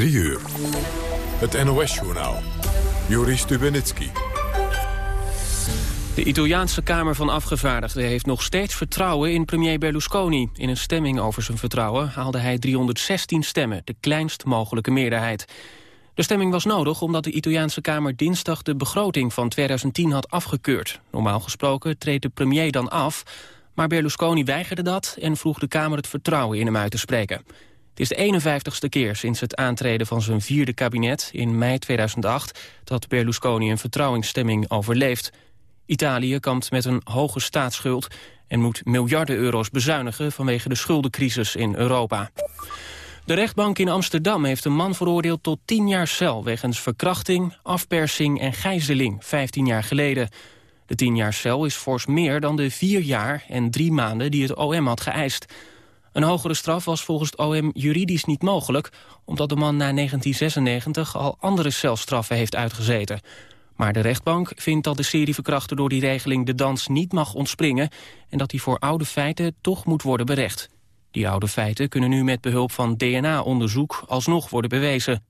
3 uur. Het NOS-journaal. Joris Stubenitski. De Italiaanse Kamer van Afgevaardigden heeft nog steeds vertrouwen in premier Berlusconi. In een stemming over zijn vertrouwen haalde hij 316 stemmen, de kleinst mogelijke meerderheid. De stemming was nodig omdat de Italiaanse Kamer dinsdag de begroting van 2010 had afgekeurd. Normaal gesproken treedt de premier dan af, maar Berlusconi weigerde dat en vroeg de Kamer het vertrouwen in hem uit te spreken. Het is de 51ste keer sinds het aantreden van zijn vierde kabinet in mei 2008 dat Berlusconi een vertrouwingsstemming overleeft. Italië kampt met een hoge staatsschuld en moet miljarden euro's bezuinigen vanwege de schuldencrisis in Europa. De rechtbank in Amsterdam heeft een man veroordeeld tot 10 jaar cel... wegens verkrachting, afpersing en gijzeling, 15 jaar geleden. De 10 jaar cel is fors meer dan de 4 jaar en 3 maanden die het OM had geëist. Een hogere straf was volgens het OM juridisch niet mogelijk... omdat de man na 1996 al andere celstraffen heeft uitgezeten. Maar de rechtbank vindt dat de serieverkrachter door die regeling de dans niet mag ontspringen... en dat hij voor oude feiten toch moet worden berecht. Die oude feiten kunnen nu met behulp van DNA-onderzoek alsnog worden bewezen.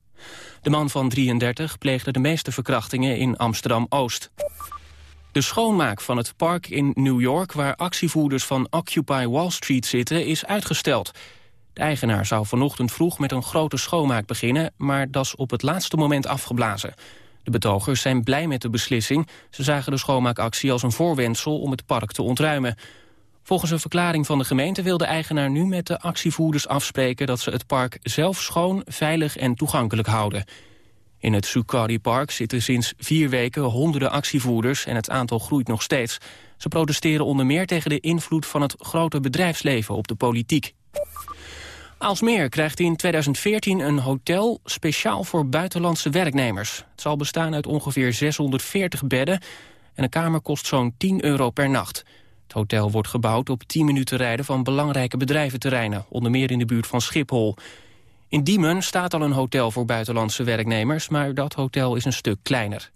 De man van 33 pleegde de meeste verkrachtingen in Amsterdam-Oost. De schoonmaak van het park in New York... waar actievoerders van Occupy Wall Street zitten, is uitgesteld. De eigenaar zou vanochtend vroeg met een grote schoonmaak beginnen... maar dat is op het laatste moment afgeblazen. De betogers zijn blij met de beslissing. Ze zagen de schoonmaakactie als een voorwendsel om het park te ontruimen. Volgens een verklaring van de gemeente wil de eigenaar nu met de actievoerders afspreken dat ze het park zelf schoon, veilig en toegankelijk houden. In het Zuccotti Park zitten sinds vier weken honderden actievoerders en het aantal groeit nog steeds. Ze protesteren onder meer tegen de invloed van het grote bedrijfsleven op de politiek. Aalsmeer krijgt in 2014 een hotel speciaal voor buitenlandse werknemers. Het zal bestaan uit ongeveer 640 bedden en een kamer kost zo'n 10 euro per nacht. Het hotel wordt gebouwd op 10 minuten rijden van belangrijke bedrijventerreinen, onder meer in de buurt van Schiphol. In Diemen staat al een hotel voor buitenlandse werknemers, maar dat hotel is een stuk kleiner.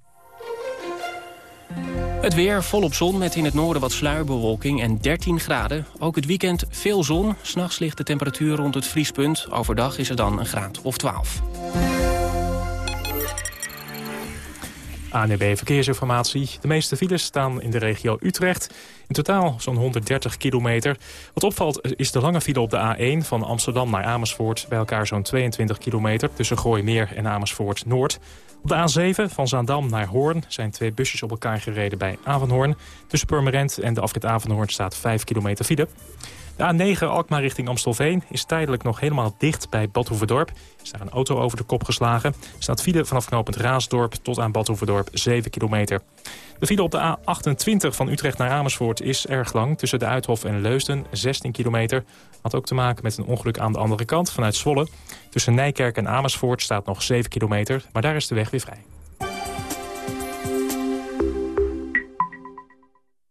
Het weer volop zon met in het noorden wat sluierbewolking en 13 graden. Ook het weekend veel zon. S'nachts ligt de temperatuur rond het vriespunt. Overdag is het dan een graad of 12. ANB e Verkeersinformatie. De meeste files staan in de regio Utrecht. In totaal zo'n 130 kilometer. Wat opvalt is de lange file op de A1 van Amsterdam naar Amersfoort. Bij elkaar zo'n 22 kilometer tussen Gooimeer en Amersfoort Noord. Op de A7 van Zaandam naar Hoorn zijn twee busjes op elkaar gereden bij Avanhoorn. Tussen Purmerend en de afrit Avanhoorn staat 5 kilometer file. De A9 Alkmaar richting Amstelveen is tijdelijk nog helemaal dicht bij Badhoevedorp. Is daar een auto over de kop geslagen. Staat file vanaf knooppunt Raasdorp tot aan Badhoevedorp 7 kilometer. De file op de A28 van Utrecht naar Amersfoort is erg lang. Tussen de Uithof en Leusden 16 kilometer. Had ook te maken met een ongeluk aan de andere kant vanuit Zwolle. Tussen Nijkerk en Amersfoort staat nog 7 kilometer. Maar daar is de weg weer vrij.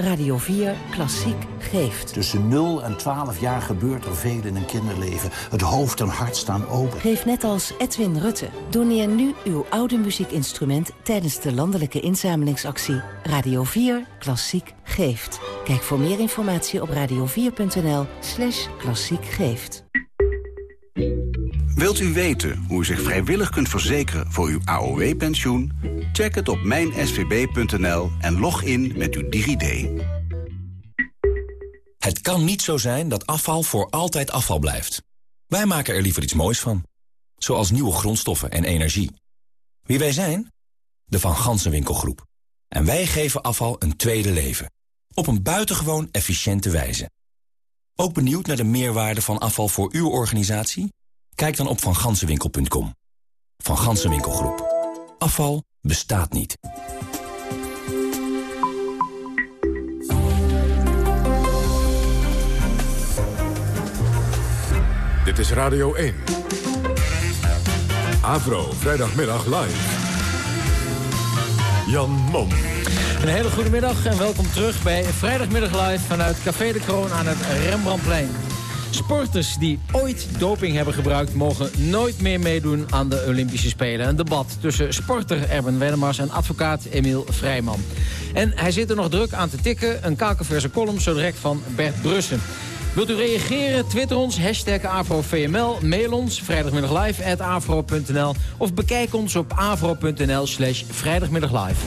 Radio 4 Klassiek geeft. Tussen 0 en 12 jaar gebeurt er veel in een kinderleven. Het hoofd en hart staan open. Geef net als Edwin Rutte. Doneer nu uw oude muziekinstrument tijdens de landelijke inzamelingsactie Radio 4 Klassiek geeft. Kijk voor meer informatie op radio4.nl slash klassiek geeft. Wilt u weten hoe u zich vrijwillig kunt verzekeren voor uw AOW-pensioen? Check het op mijnsvb.nl en log in met uw DigiD. Het kan niet zo zijn dat afval voor altijd afval blijft. Wij maken er liever iets moois van. Zoals nieuwe grondstoffen en energie. Wie wij zijn? De Van Gansenwinkelgroep. En wij geven afval een tweede leven. Op een buitengewoon efficiënte wijze. Ook benieuwd naar de meerwaarde van afval voor uw organisatie? Kijk dan op vangansenwinkel.com. Van Gansenwinkelgroep. Afval bestaat niet. Dit is Radio 1. Avro, vrijdagmiddag live. Jan Mom. Een hele goede middag en welkom terug bij Vrijdagmiddag Live... vanuit Café de Kroon aan het Rembrandtplein. Sporters die ooit doping hebben gebruikt... mogen nooit meer meedoen aan de Olympische Spelen. Een debat tussen sporter Erben Wennemars en advocaat Emiel Vrijman. En hij zit er nog druk aan te tikken. Een kakelverse column zo direct van Bert Brussen. Wilt u reageren? Twitter ons, hashtag AfroVML. Mail ons, vrijdagmiddaglive, at afro.nl. Of bekijk ons op afro.nl slash vrijdagmiddaglive.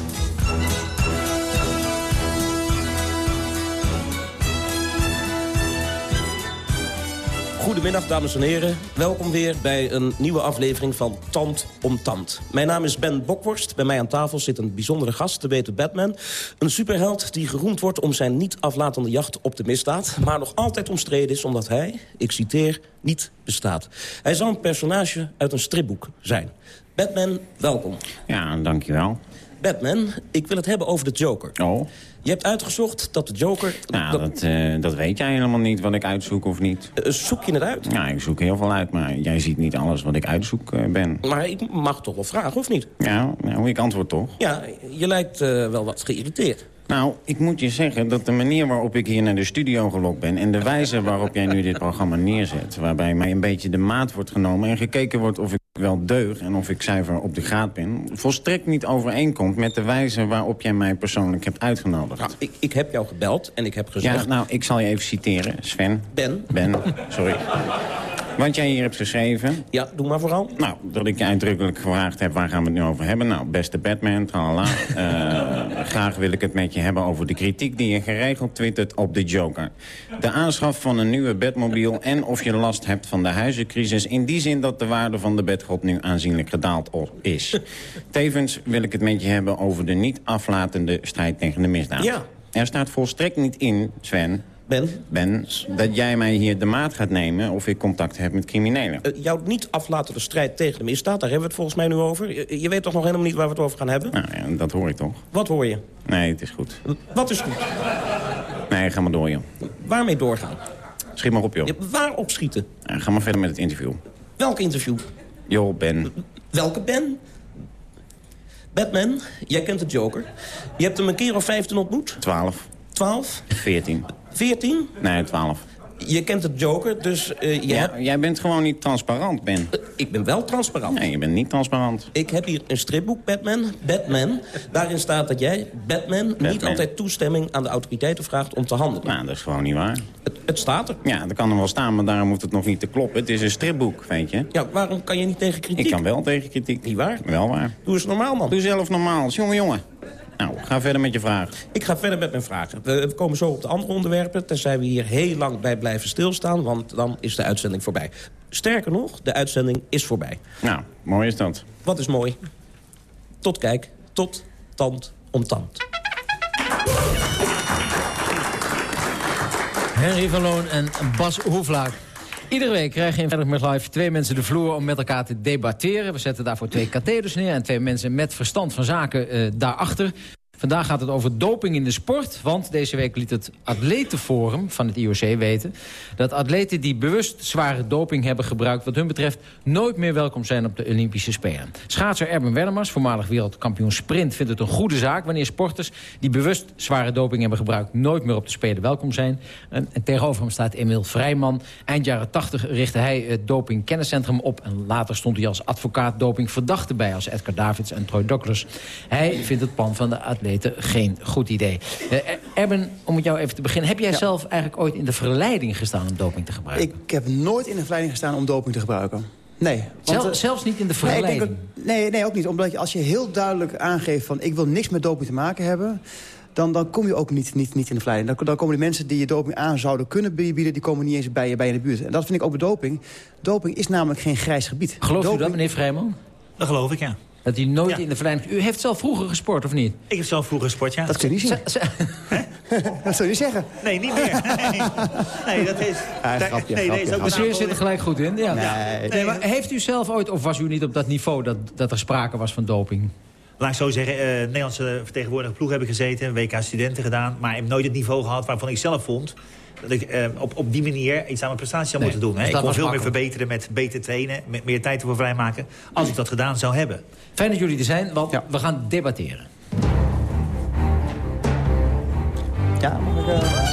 Goedemiddag, dames en heren. Welkom weer bij een nieuwe aflevering van Tand om Tand. Mijn naam is Ben Bokworst. Bij mij aan tafel zit een bijzondere gast, te weten Batman. Een superheld die geroemd wordt om zijn niet aflatende jacht op de misdaad... maar nog altijd omstreden is omdat hij, ik citeer, niet bestaat. Hij zal een personage uit een stripboek zijn. Batman, welkom. Ja, dankjewel. Batman, ik wil het hebben over de Joker. Oh. Je hebt uitgezocht dat de Joker... Nou, dat, uh, dat weet jij helemaal niet, wat ik uitzoek of niet. Uh, zoek je het uit? Ja, ik zoek heel veel uit, maar jij ziet niet alles wat ik uitzoek uh, ben. Maar ik mag toch wel vragen, of niet? Ja, nou, ik antwoord toch. Ja, je lijkt wel wat geïrriteerd. Nou, ik moet je zeggen dat de manier waarop ik hier naar de studio gelokt ben... en de wijze waarop jij nu dit programma neerzet... waarbij mij een beetje de maat wordt genomen en gekeken wordt of ik wel deug... en of ik zuiver op de graad ben... volstrekt niet overeenkomt met de wijze waarop jij mij persoonlijk hebt uitgenodigd. Nou, ik, ik heb jou gebeld en ik heb gezegd... Ja, nou, ik zal je even citeren. Sven. Ben. Ben, sorry. Wat jij hier hebt geschreven... Ja, doe maar vooral. Nou, dat ik je uitdrukkelijk gevraagd heb, waar gaan we het nu over hebben? Nou, beste Batman, tralala. uh, graag wil ik het met je hebben over de kritiek die je geregeld twittert op de Joker. De aanschaf van een nieuwe Batmobiel en of je last hebt van de huizencrisis... in die zin dat de waarde van de bedgod nu aanzienlijk gedaald is. Tevens wil ik het met je hebben over de niet aflatende strijd tegen de misdaad. Ja. Er staat volstrekt niet in, Sven, Ben? Ben, dat jij mij hier de maat gaat nemen of ik contact heb met criminelen. Uh, jouw niet aflatende strijd tegen de misdaad, daar hebben we het volgens mij nu over. Je, je, weet toch nog helemaal niet waar we het over gaan hebben? Nou ja, dat hoor ik toch. Wat hoor je? Nee, het is goed. Wat is goed? Nee, ga maar door, joh. Waarmee doorgaan? Schiet maar op, joh. Ja, waar op schieten? Ja, ga maar verder met het interview. Welk interview? Joh, Ben. Welke Ben? Batman, jij kent de Joker. Je hebt hem een keer of vijftien ontmoet? Twaalf. Twaalf? Veertien. Veertien? Nee, twaalf. Je kent de Joker, dus... Uh, je ja, hebt... Jij bent gewoon niet transparant, Ben. Uh, ik ben wel transparant. Nee, je bent niet transparant. Ik heb hier een stripboek, Batman. Batman. Daarin staat dat jij, Batman, Batman, niet altijd toestemming aan de autoriteiten vraagt om te handelen. Nou, dat is gewoon niet waar. Het, het, staat er. Ja, dat kan er wel staan, maar daarom hoeft het nog niet te kloppen. Het is een stripboek, weet je. Ja, waarom kan je niet tegen kritiek? Ik kan wel tegen kritiek. Niet waar? Wel waar. Doe eens normaal, man. Doe zelf normaal. Jongen, jongen. Nou, ga verder met je vraag. Ik ga verder met mijn vragen. We komen zo op de andere onderwerpen... tenzij we hier heel lang bij blijven stilstaan... want dan is de uitzending voorbij. Sterker nog, de uitzending is voorbij. Nou, mooi is dat. Wat is mooi? Tot kijk, tot tand om tand. Henry van Loon en Bas Hoeflaak. Iedere week krijgen in Vrijdag met Live twee mensen de vloer om met elkaar te debatteren. We zetten daarvoor twee katheders neer en twee mensen met verstand van zaken uh, daarachter. Vandaag gaat het over doping in de sport. Want deze week liet het atletenforum van het IOC weten... dat atleten die bewust zware doping hebben gebruikt... wat hun betreft nooit meer welkom zijn op de Olympische Spelen. Schaatser Erben Wernemars, voormalig wereldkampioen sprint... vindt het een goede zaak wanneer sporters die bewust zware doping hebben gebruikt... nooit meer op de Spelen welkom zijn. En, en tegenover hem staat Emiel Vrijman. Eind jaren 80 richtte hij het Doping Kenniscentrum op... en later stond hij als advocaat doping verdachte bij... als Edgar Davids en Troy Douglas. Hij vindt het plan van de atleten geen goed idee. Uh, Erben, om met jou even te beginnen. Heb jij ja. zelf eigenlijk ooit in de verleiding gestaan om doping te gebruiken? Ik heb nooit in de verleiding gestaan om doping te gebruiken. Nee. Want, Zel, zelfs niet in de verleiding? Nee, ook, nee, nee, ook niet. Omdat je, als je heel duidelijk aangeeft van... ik wil niks met doping te maken hebben... Dan, dan kom je ook niet, niet, niet in de verleiding. Dan, dan komen de mensen die je doping aan zouden kunnen bieden... die komen niet eens bij je, bij je in de buurt. En dat vind ik ook bij doping. Doping is namelijk geen grijs gebied. Gelooft doping... u dat, meneer Vrijman? Dat geloof ik, ja. Dat hij nooit ja. in de verleiding... U heeft zelf vroeger gesport, of niet? Ik heb zelf vroeger gesport, ja. Dat kun je niet zeggen. dat zou je niet zeggen. Nee, niet meer. Nee, nee dat is... Ja, grapje, nee, grapje, nee, de sfeer zit er gelijk goed in. Ja. Nee. Nee. nee. maar heeft u zelf ooit, of was u niet op dat niveau... dat, dat er sprake was van doping? Laat ik zo zeggen, uh, Nederlandse vertegenwoordigende ploeg heb ik gezeten. WK studenten gedaan. Maar ik heb nooit het niveau gehad waarvan ik zelf vond dat ik ehm, op, op die manier iets aan mijn prestatie zou moeten doen. Dus ik kon veel meer verbeteren met beter trainen, met meer tijd ervoor vrijmaken... als ik dat gedaan zou hebben. Fijn dat jullie er zijn, want we gaan debatteren. Ja, mag ik... Eh,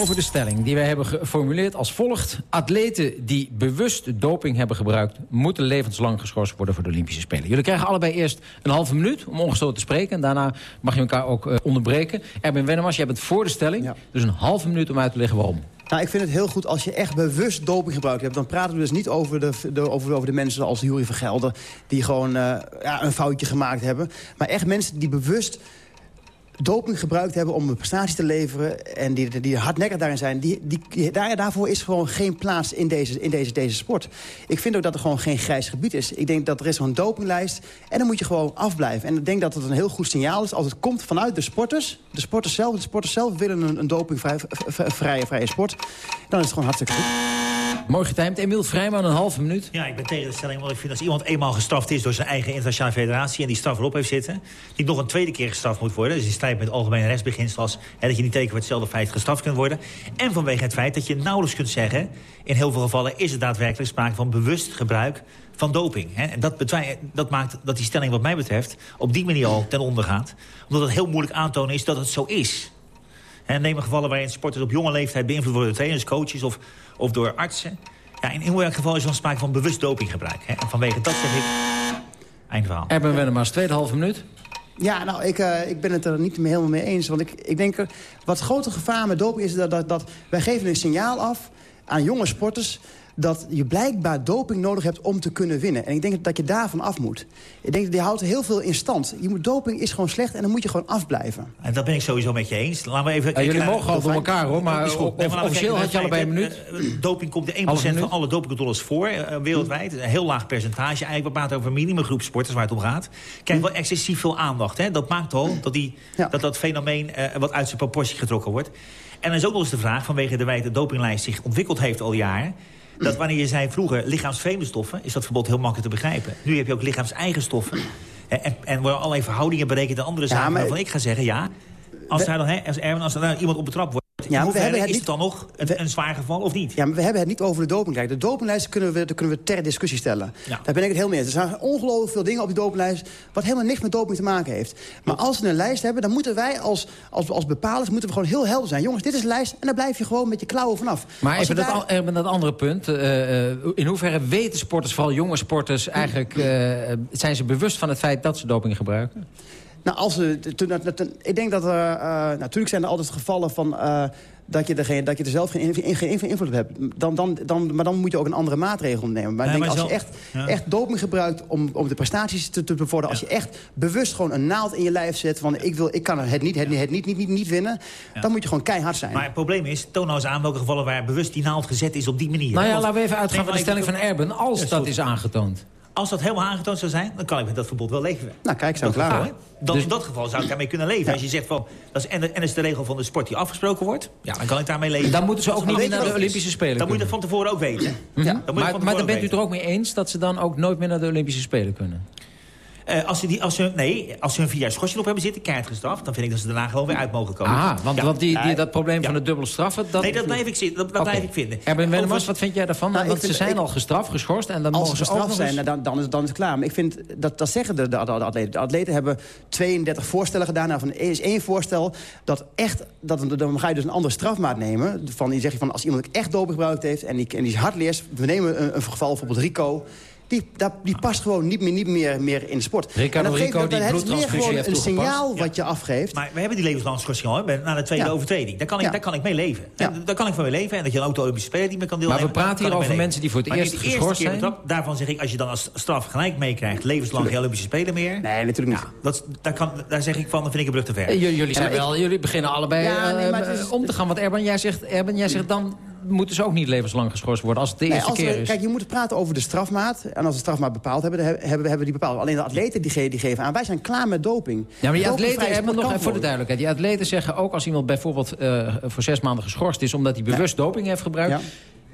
over de stelling die wij hebben geformuleerd als volgt. Atleten die bewust doping hebben gebruikt... moeten levenslang geschorst worden voor de Olympische Spelen. Jullie krijgen allebei eerst een halve minuut om ongestoord te spreken. En daarna mag je elkaar ook uh, onderbreken. Erben Wennemars, jij bent voor de stelling. Dus een halve minuut om uit te leggen waarom. Nou, ik vind het heel goed als je echt bewust doping gebruikt hebt. Dan praten we dus niet over de, de over, over de mensen als Jury Vergelder... die gewoon uh, ja, een foutje gemaakt hebben. Maar echt mensen die bewust doping gebruikt hebben om een prestatie te leveren... en die, die hardnekkig daarin zijn... Die, die, daar, daarvoor is gewoon geen plaats in, deze, in deze, deze sport. Ik vind ook dat er gewoon geen grijs gebied is. Ik denk dat er is zo'n dopinglijst en dan moet je gewoon afblijven. En ik denk dat het een heel goed signaal is als het komt vanuit de sporters. De sporters zelf, de sporters zelf willen een, een dopingvrije vrije, vrije sport. Dan is het gewoon hartstikke goed. Mooi getimed. Emiel Vrijman, een halve minuut. Ja, ik ben tegen de stelling, want ik vind als iemand eenmaal gestraft is... door zijn eigen internationale federatie en die straf erop heeft zitten... die nog een tweede keer gestraft moet worden. Dus in strijd met algemene rechtsbeginsels... en dat je niet teken hetzelfde feit gestraft kunt worden. En vanwege het feit dat je nauwelijks kunt zeggen... in heel veel gevallen is er daadwerkelijk sprake van bewust gebruik van doping. En dat, dat maakt dat die stelling wat mij betreft... op die manier al ten onder gaat. Omdat het heel moeilijk aantonen is dat het zo is. En neem gevallen waarin sporters op jonge leeftijd beïnvloed worden... door trainers, coaches of of door artsen. Ja, in, welk geval is dan sprake van bewust dopinggebruik. Hè? En vanwege dat zeg ik... Einde verhaal. Erben tweede halve minuut. Ja, nou, ik, uh, ik ben het er niet helemaal mee eens. Want ik, ik denk, er, wat het grote gevaar met doping is... Dat, dat, dat wij geven een signaal af aan jonge sporters dat je blijkbaar doping nodig hebt om te kunnen winnen. En ik denk dat je daarvan af moet. Ik denk dat die houdt heel veel in stand. Je moet, doping is gewoon slecht en dan moet je gewoon afblijven. En dat ben ik sowieso met je eens. Laten we even... Ja, jullie mogen al door elkaar, hoor. Maar officieel had je allebei een minuut. Eh, doping komt de 1% van alle dopingcontroles voor, uh, wereldwijd. Een heel laag percentage. Eigenlijk, we praten over minimumgroep sporters waar het om gaat. Krijgt wel excessief veel aandacht. Hè? Dat maakt al dat die, dat, dat fenomeen uh, wat uit zijn proportie getrokken wordt. En dan is ook nog eens de vraag, vanwege de wijde dopinglijst zich ontwikkeld heeft al jaren dat wanneer je zei vroeger lichaamsvreemde stoffen... is dat verbod heel makkelijk te begrijpen. Nu heb je ook lichaams-eigen stoffen. En, en worden allerlei verhoudingen berekend en andere zaken... Ja, waarvan ik ga zeggen, ja, als, daar dan, als, er, als er nou iemand op betrapt wordt ja, maar we hebben het is het dan nog een, een, zwaar geval of niet? Ja, maar we hebben het niet over de dopinglijst. De dopinglijst kunnen we, kunnen we ter discussie stellen. Daar ben ik het heel mee eens. Er zijn ongelooflijk veel dingen op die dopinglijst... wat helemaal niks met doping te maken heeft. Maar als we een lijst hebben, dan moeten wij als, als, als bepalers... moeten we gewoon heel helder zijn. Jongens, dit is een lijst en daar blijf je gewoon met je klauwen vanaf. Maar even dat, daar... dat andere punt. Uh, in hoeverre weten sporters, vooral jonge sporters... eigenlijk uh, zijn ze bewust van het feit dat ze doping gebruiken? Nou, als ik denk dat er... Uh, natuurlijk zijn er altijd gevallen van... Uh, dat je, er geen, dat je er zelf geen, geen, geen invloed op hebt. Dan, dan, dan, maar dan moet je ook een andere maatregel nemen. Maar, denk, als je echt, echt doping gebruikt om, om de prestaties te, te bevorderen... als je echt bewust gewoon een naald in je lijf zet... van ik, wil, ik kan het niet, het, het niet, niet, niet, niet winnen... dan moet je gewoon keihard zijn. Maar het probleem is, toon nou eens aan welke gevallen... waar bewust die naald gezet is op die manier. Nou ja, laten we even uitgaan van de stelling van Erben. Als dat is aangetoond. Als dat helemaal aangetoond zou zijn, dan kan ik met dat verbod wel leven. Nou, kijk, zo klaar hoor. Dan, dus... In dat geval zou ik daarmee kunnen leven. Als je zegt van, dat is, en, en is de regel van de sport die afgesproken wordt... ja, dan kan ik daarmee leven. Dan moeten ze ook niet meer naar de Olympische Spelen Dan moet je dat van tevoren ook weten. Ja. Dan maar, maar dan bent u er ook mee eens dat ze dan ook nooit meer naar de Olympische Spelen kunnen? Uh, als, ze die, als, ze, nee, als ze een vier jaar schorsing op hebben zitten, keihard gestraft... dan vind ik dat ze daarna gewoon weer uit mogen komen. Ah, want, want die, die, dat probleem van de dubbele straffen... Dat... Nee, dat blijf ik, dat, dat blijf ik vinden. Wennemars, wat vind jij daarvan? Nou, want ze zijn al gestraft, geschorst... en dan als mogen ze gestraft zijn, nou, dan, dan, is, dan is het klaar. Maar ik vind, dat, dat zeggen de, de, de, atleten. De atleten hebben 32 voorstellen gedaan. Nou, van, er is één voorstel dat echt... Dat, dan ga je dus een andere strafmaat nemen. Van, die zeg je van, als iemand echt doop gebruikt heeft... en die, en die is hardleers... we nemen een, een geval, bijvoorbeeld Rico die, dat, die past gewoon niet meer, niet meer, meer in de sport. Ricardo en Rico, die Het is meer gewoon een signaal wat je afgeeft. Maar we hebben die levenslang al na de tweede overtreding. Daar kan, ik, daar kan ik mee leven. Daar kan ik van mee leven. En dat je een auto-Olympische Speler niet meer kan deelnemen. Maar we praten hier over mensen die voor het eerst geschorst zijn. daarvan zeg ik, als je dan als straf gelijk meekrijgt... levenslang geen Olympische Spelen meer. Nee, natuurlijk niet. dat, daar, kan, daar zeg ik van, dan vind ik een brug te ver. Jullie, zijn wel, jullie beginnen allebei uh, om te gaan. Want Erben, jij zegt, Erben, jij zegt dan moeten ze ook niet levenslang geschorst worden als het de eerste keer is. Kijk, je moet praten over de strafmaat. En als we de strafmaat bepaald hebben, hebben, hebben we die bepaald. Alleen de atleten die, die geven aan, wij zijn klaar met doping. Ja, maar die atleten hebben nog, voor de duidelijkheid. Die atleten zeggen ook als iemand bijvoorbeeld uh, voor zes maanden geschorst is... omdat hij bewust doping heeft gebruikt...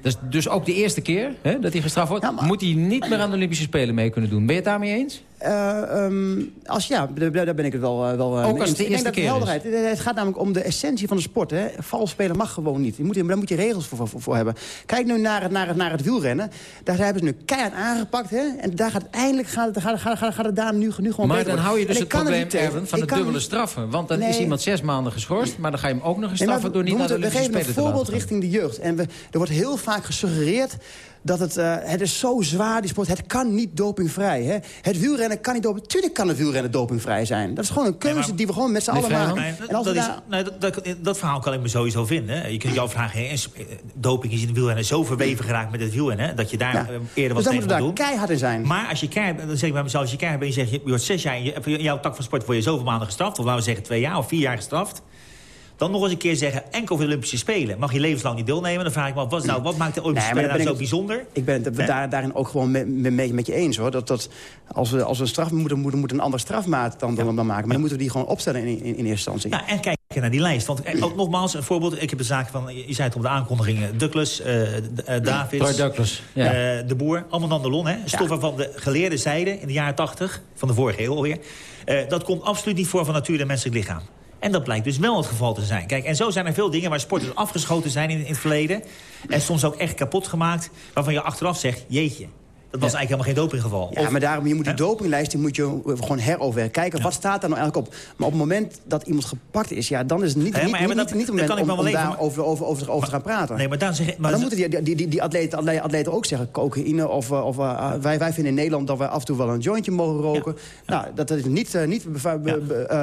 Dus, dus ook de eerste keer hè, dat hij gestraft wordt... moet hij niet meer aan de Olympische Spelen mee kunnen doen. Ben je het daarmee eens? Ehm, als, ja, daar, ben ik het wel, uh, wel Ook als het de eerste keer helderheid. Het gaat namelijk om de essentie van de sport. Hè. Vals spelen mag gewoon niet. Je moet, daar moet je regels voor, voor, voor, hebben. Kijk nu naar het, naar, het, naar het wielrennen. Daar hebben ze nu keihard aangepakt. Hè. En daar gaat eindelijk gaat, gaat, gaat, gaat, gaat het daar nu, nu gewoon Maar dan hou je dus het probleem, van de dubbele straffen. Want dan is iemand zes maanden geschorst... maar dan ga je hem ook nog eens straffen door niet naar de Olympische Spelen te We geven een voorbeeld richting de jeugd. En we, er wordt heel vaak gesuggereerd dat het, uh, het is zo zwaar, die sport. Het kan niet dopingvrij. Hè? Het wielrennen kan niet doping... Tuurlijk kan het wielrennen dopingvrij zijn. Dat is gewoon een keuze die we gewoon met z'n allen maken. Nee, dat, is, nee, dat, dat, verhaal kan ik me sowieso vinden. Je kunt jou vragen, hè, doping is in het wielrennen zo verweven geraakt met het wielrennen... dat je daar ja. Eh, eerder wat dus tegen moet doen. keihard in zijn. Maar als je keihard, dan zeg ik bij mezelf, als je keihard bent... je zegt, je wordt zes jaar, in jouw tak van sport word je zoveel maanden gestraft... of laten we zeggen twee jaar of vier jaar gestraft... Dan nog eens een keer zeggen, enkel voor de Olympische Spelen. Mag je levenslang niet deelnemen? Dan vraag ik me af, wat, nou, wat maakt de Olympische Spelen nou zo bijzonder? Ik ben het daar, daarin ook gewoon met, met, met je eens. hoor. Dat, dat als, we, als we een straf moeten, moeten, moeten een andere strafmaat dan, dan, dan maken. Maar dan moeten we die gewoon opstellen in, in, in eerste instantie. Ja, en kijken naar die lijst. Want eh, ook nogmaals, een voorbeeld. Ik heb de zaak van, je zei het op de aankondigingen. Douglas, uh, Davids, Douglas, ja. uh, De Boer. Allemaal Nandelon. Hè? Stoffen van de geleerde zijde in de jaren 80. Van de vorige eeuw alweer. dat komt absoluut niet voor van natuur en menselijk lichaam. En dat blijkt dus wel het geval te zijn. Kijk, en zo zijn er veel dingen waar sporters afgeschoten zijn in, in het verleden. En soms ook echt kapot gemaakt. Waarvan je achteraf zegt, jeetje, dat was eigenlijk helemaal geen dopinggeval. Ja, maar daarom, je moet die dopinglijst die moet je gewoon heroverwerken. Kijken, wat staat daar nou eigenlijk op? Maar op het moment dat iemand gepakt is... Ja, dan is het niet, ja, maar, niet, niet, niet het moment om, om daar over, over, over, over, te gaan praten. Nee, maar dan, zeg, maar dan moeten die, die, die, die atleten, atleten ook zeggen... cocaïne of... of uh, wij, wij vinden in Nederland dat we af en toe wel een jointje mogen roken. Nou, dat, dat is niet, uh, niet be, be, be, uh,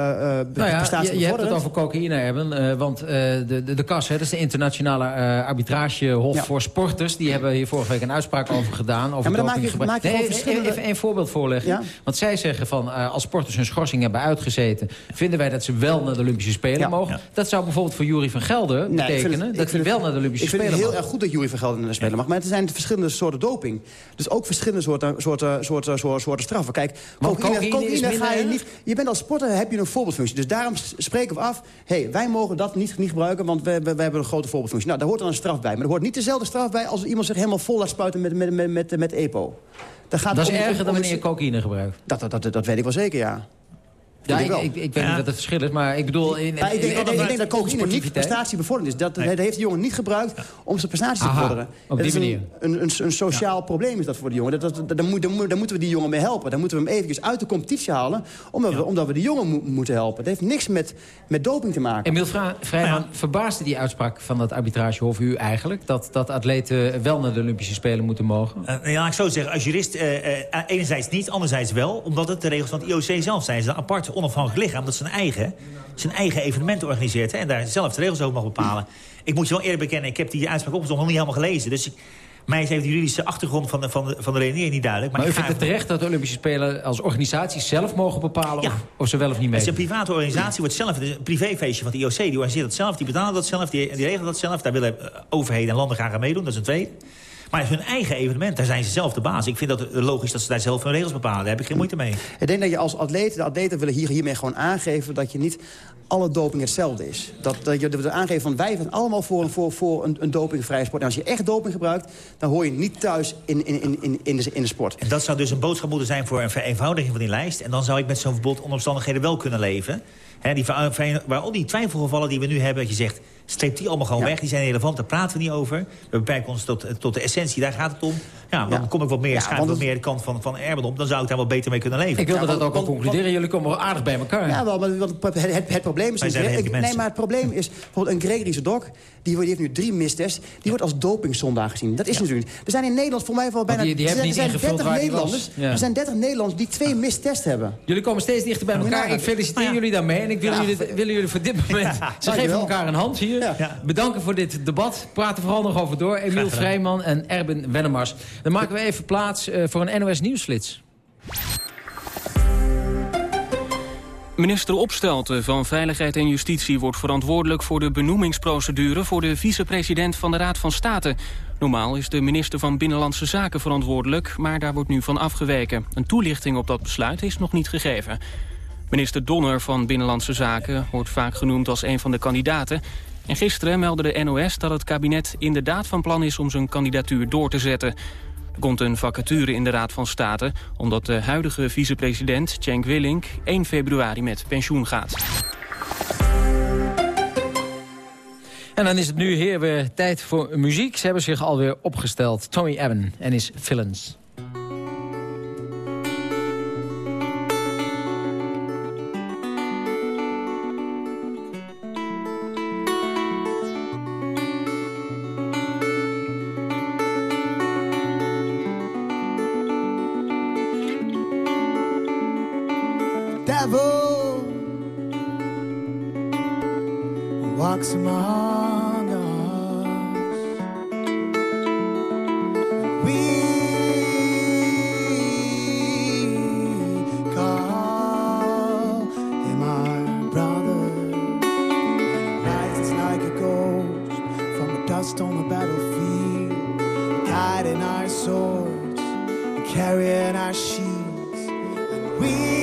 nou ja, je, je hebt het over cocaïne, hebben. want de, de, de CAS, hè, dat is de internationale arbitragehof voor sporters... die hebben hier vorige week een uitspraak over gedaan. Over maak je, Even een voorbeeld voorleggen. Want zij zeggen van, uh, als sporters hun schorsing hebben uitgezeten... vinden wij dat ze wel naar de Olympische Spelen mogen. Dat zou bijvoorbeeld voor Jury van Gelder betekenen... dat hij wel naar de Olympische Spelen mag. Ik vind het heel erg goed dat Jury van Gelder naar de Spelen mag. Maar er zijn verschillende soorten doping. Dus ook verschillende soorten, soorten, soorten, soorten, soorten straffen. Kijk, cocaïne, cocaïne, ga je niet... Je bent als sporter, heb je een voorbeeldfunctie. Dus daarom spreken we af... hey, wij mogen dat niet, niet gebruiken, want we, we, we, hebben een grote voorbeeldfunctie. Nou, daar hoort dan een straf bij. Maar er hoort niet dezelfde straf bij... als iemand zich helemaal vol laat spuiten met, met, met, met, met EPO. Dat, dat is erger dan wanneer je cocaïne gebruikt? Dat, dat, dat, dat weet ik wel zeker, ja. Ja, ik, ik, ik, weet niet wat het verschil is, maar ik bedoel... In, in, ik, denk, in, ik denk dat cocaïne niet prestatiebevorderend is. Dat, nee. heeft de jongen niet gebruikt om zijn prestatie te bevorderen. op die manier. Een, een, een, sociaal probleem is dat voor de jongen. Dat, dat, daar, moet, daar, moeten we die jongen mee helpen. Dan moeten we hem eventjes uit de competitie halen... omdat, we, omdat we de jongen mo moeten helpen. Dat heeft niks met, met doping te maken. Emiel Vrijman, verbaasde die uitspraak van dat arbitragehof u eigenlijk? Dat, dat atleten wel naar de Olympische Spelen moeten mogen? Uh, ja, ik zou zeggen, als jurist uh, uh, enerzijds niet, anderzijds wel. Omdat het de regels van het IOC zelf zijn. Ze een apart onafhankelijk lichaam dat zijn eigen, zijn eigen evenement organiseert. Hè, en daar zelf de regels over mag bepalen. Ik moet je wel eerlijk bekennen, ik heb die uitspraak opgezocht nog niet helemaal gelezen. Dus ik, mij is even de juridische achtergrond van de, van de, van de redenering niet duidelijk. Maar, maar u vindt het terecht dat de Olympische Spelen als organisatie zelf mogen bepalen... Of, of, ze wel of niet mee? Het is een private organisatie, wordt zelf, het is een privéfeestje van de IOC. Die organiseert dat zelf, die betalen dat zelf, die, die regelen dat zelf. Daar willen eh, overheden en landen graag aan meedoen, dat is een tweede. Maar hun eigen evenement, daar zijn ze zelf de baas. Ik vind dat logisch dat ze daar zelf hun regels bepalen. Daar heb ik geen moeite mee. Ik denk dat je als atleet, de atleten willen hier, hiermee gewoon aangeven... dat je niet alle doping hetzelfde is. Dat, dat je dat aangeven van wij zijn allemaal voor, voor, voor een, een dopingvrije sport. En als je echt doping gebruikt, dan hoor je niet thuis in, in, in, in, de, in de sport. En dat zou dus een boodschap moeten zijn voor een vereenvoudiging van die lijst. En dan zou ik met zo'n verbod onder omstandigheden wel kunnen leven. He, die, waar al die twijfelgevallen die we nu hebben, dat je zegt... streep die allemaal gewoon weg, die zijn relevant, daar praten we niet over. We beperken ons tot, tot de essentie, daar gaat het om. Ja, dan kom ik wat meer, ja, wat meer de kant van, van Erben op... dan zou ik daar wat beter mee kunnen leven. Ik wilde dat ook al concluderen, jullie komen wel aardig bij elkaar. Ja, wel, maar het, het, probleem is... nee, maar het probleem is, bijvoorbeeld een Gregorische Dok... Die, die heeft nu drie mistests, die wordt als dopingzondaar gezien. Dat is natuurlijk... Er zijn in Nederland voor mij wel bijna... Die, die er zijn 30 Nederlanders, er zijn 30 Nederlanders die twee mistests hebben. Jullie komen steeds dichter bij elkaar. Ik feliciteer jullie daarmee en ik wil jullie willen jullie voor dit moment... Ze geven elkaar een hand hier. Bedanken voor dit debat. Praten vooral nog over door. Emiel Vrijman en Erben Wennemars. Dan maken we even plaats uh, voor een NOS Nieuwsflits. Minister Opstelten van Veiligheid en Justitie wordt verantwoordelijk voor de benoemingsprocedure voor de vicepresident van de Raad van State. Normaal is de minister van Binnenlandse Zaken verantwoordelijk, maar daar wordt nu van afgeweken. Een toelichting op dat besluit is nog niet gegeven. Minister Donner van Binnenlandse Zaken wordt vaak genoemd als een van de kandidaten. En gisteren meldde de NOS dat het kabinet inderdaad van plan is om zijn kandidatuur door te zetten. Er komt een vacature in de Raad van State... omdat de huidige vicepresident, Cenk Willink, 1 februari met pensioen gaat. En dan is het nu weer tijd voor muziek. Ze hebben zich alweer opgesteld. Tommy Evan en his Villains. swords and carrying our shields, and we.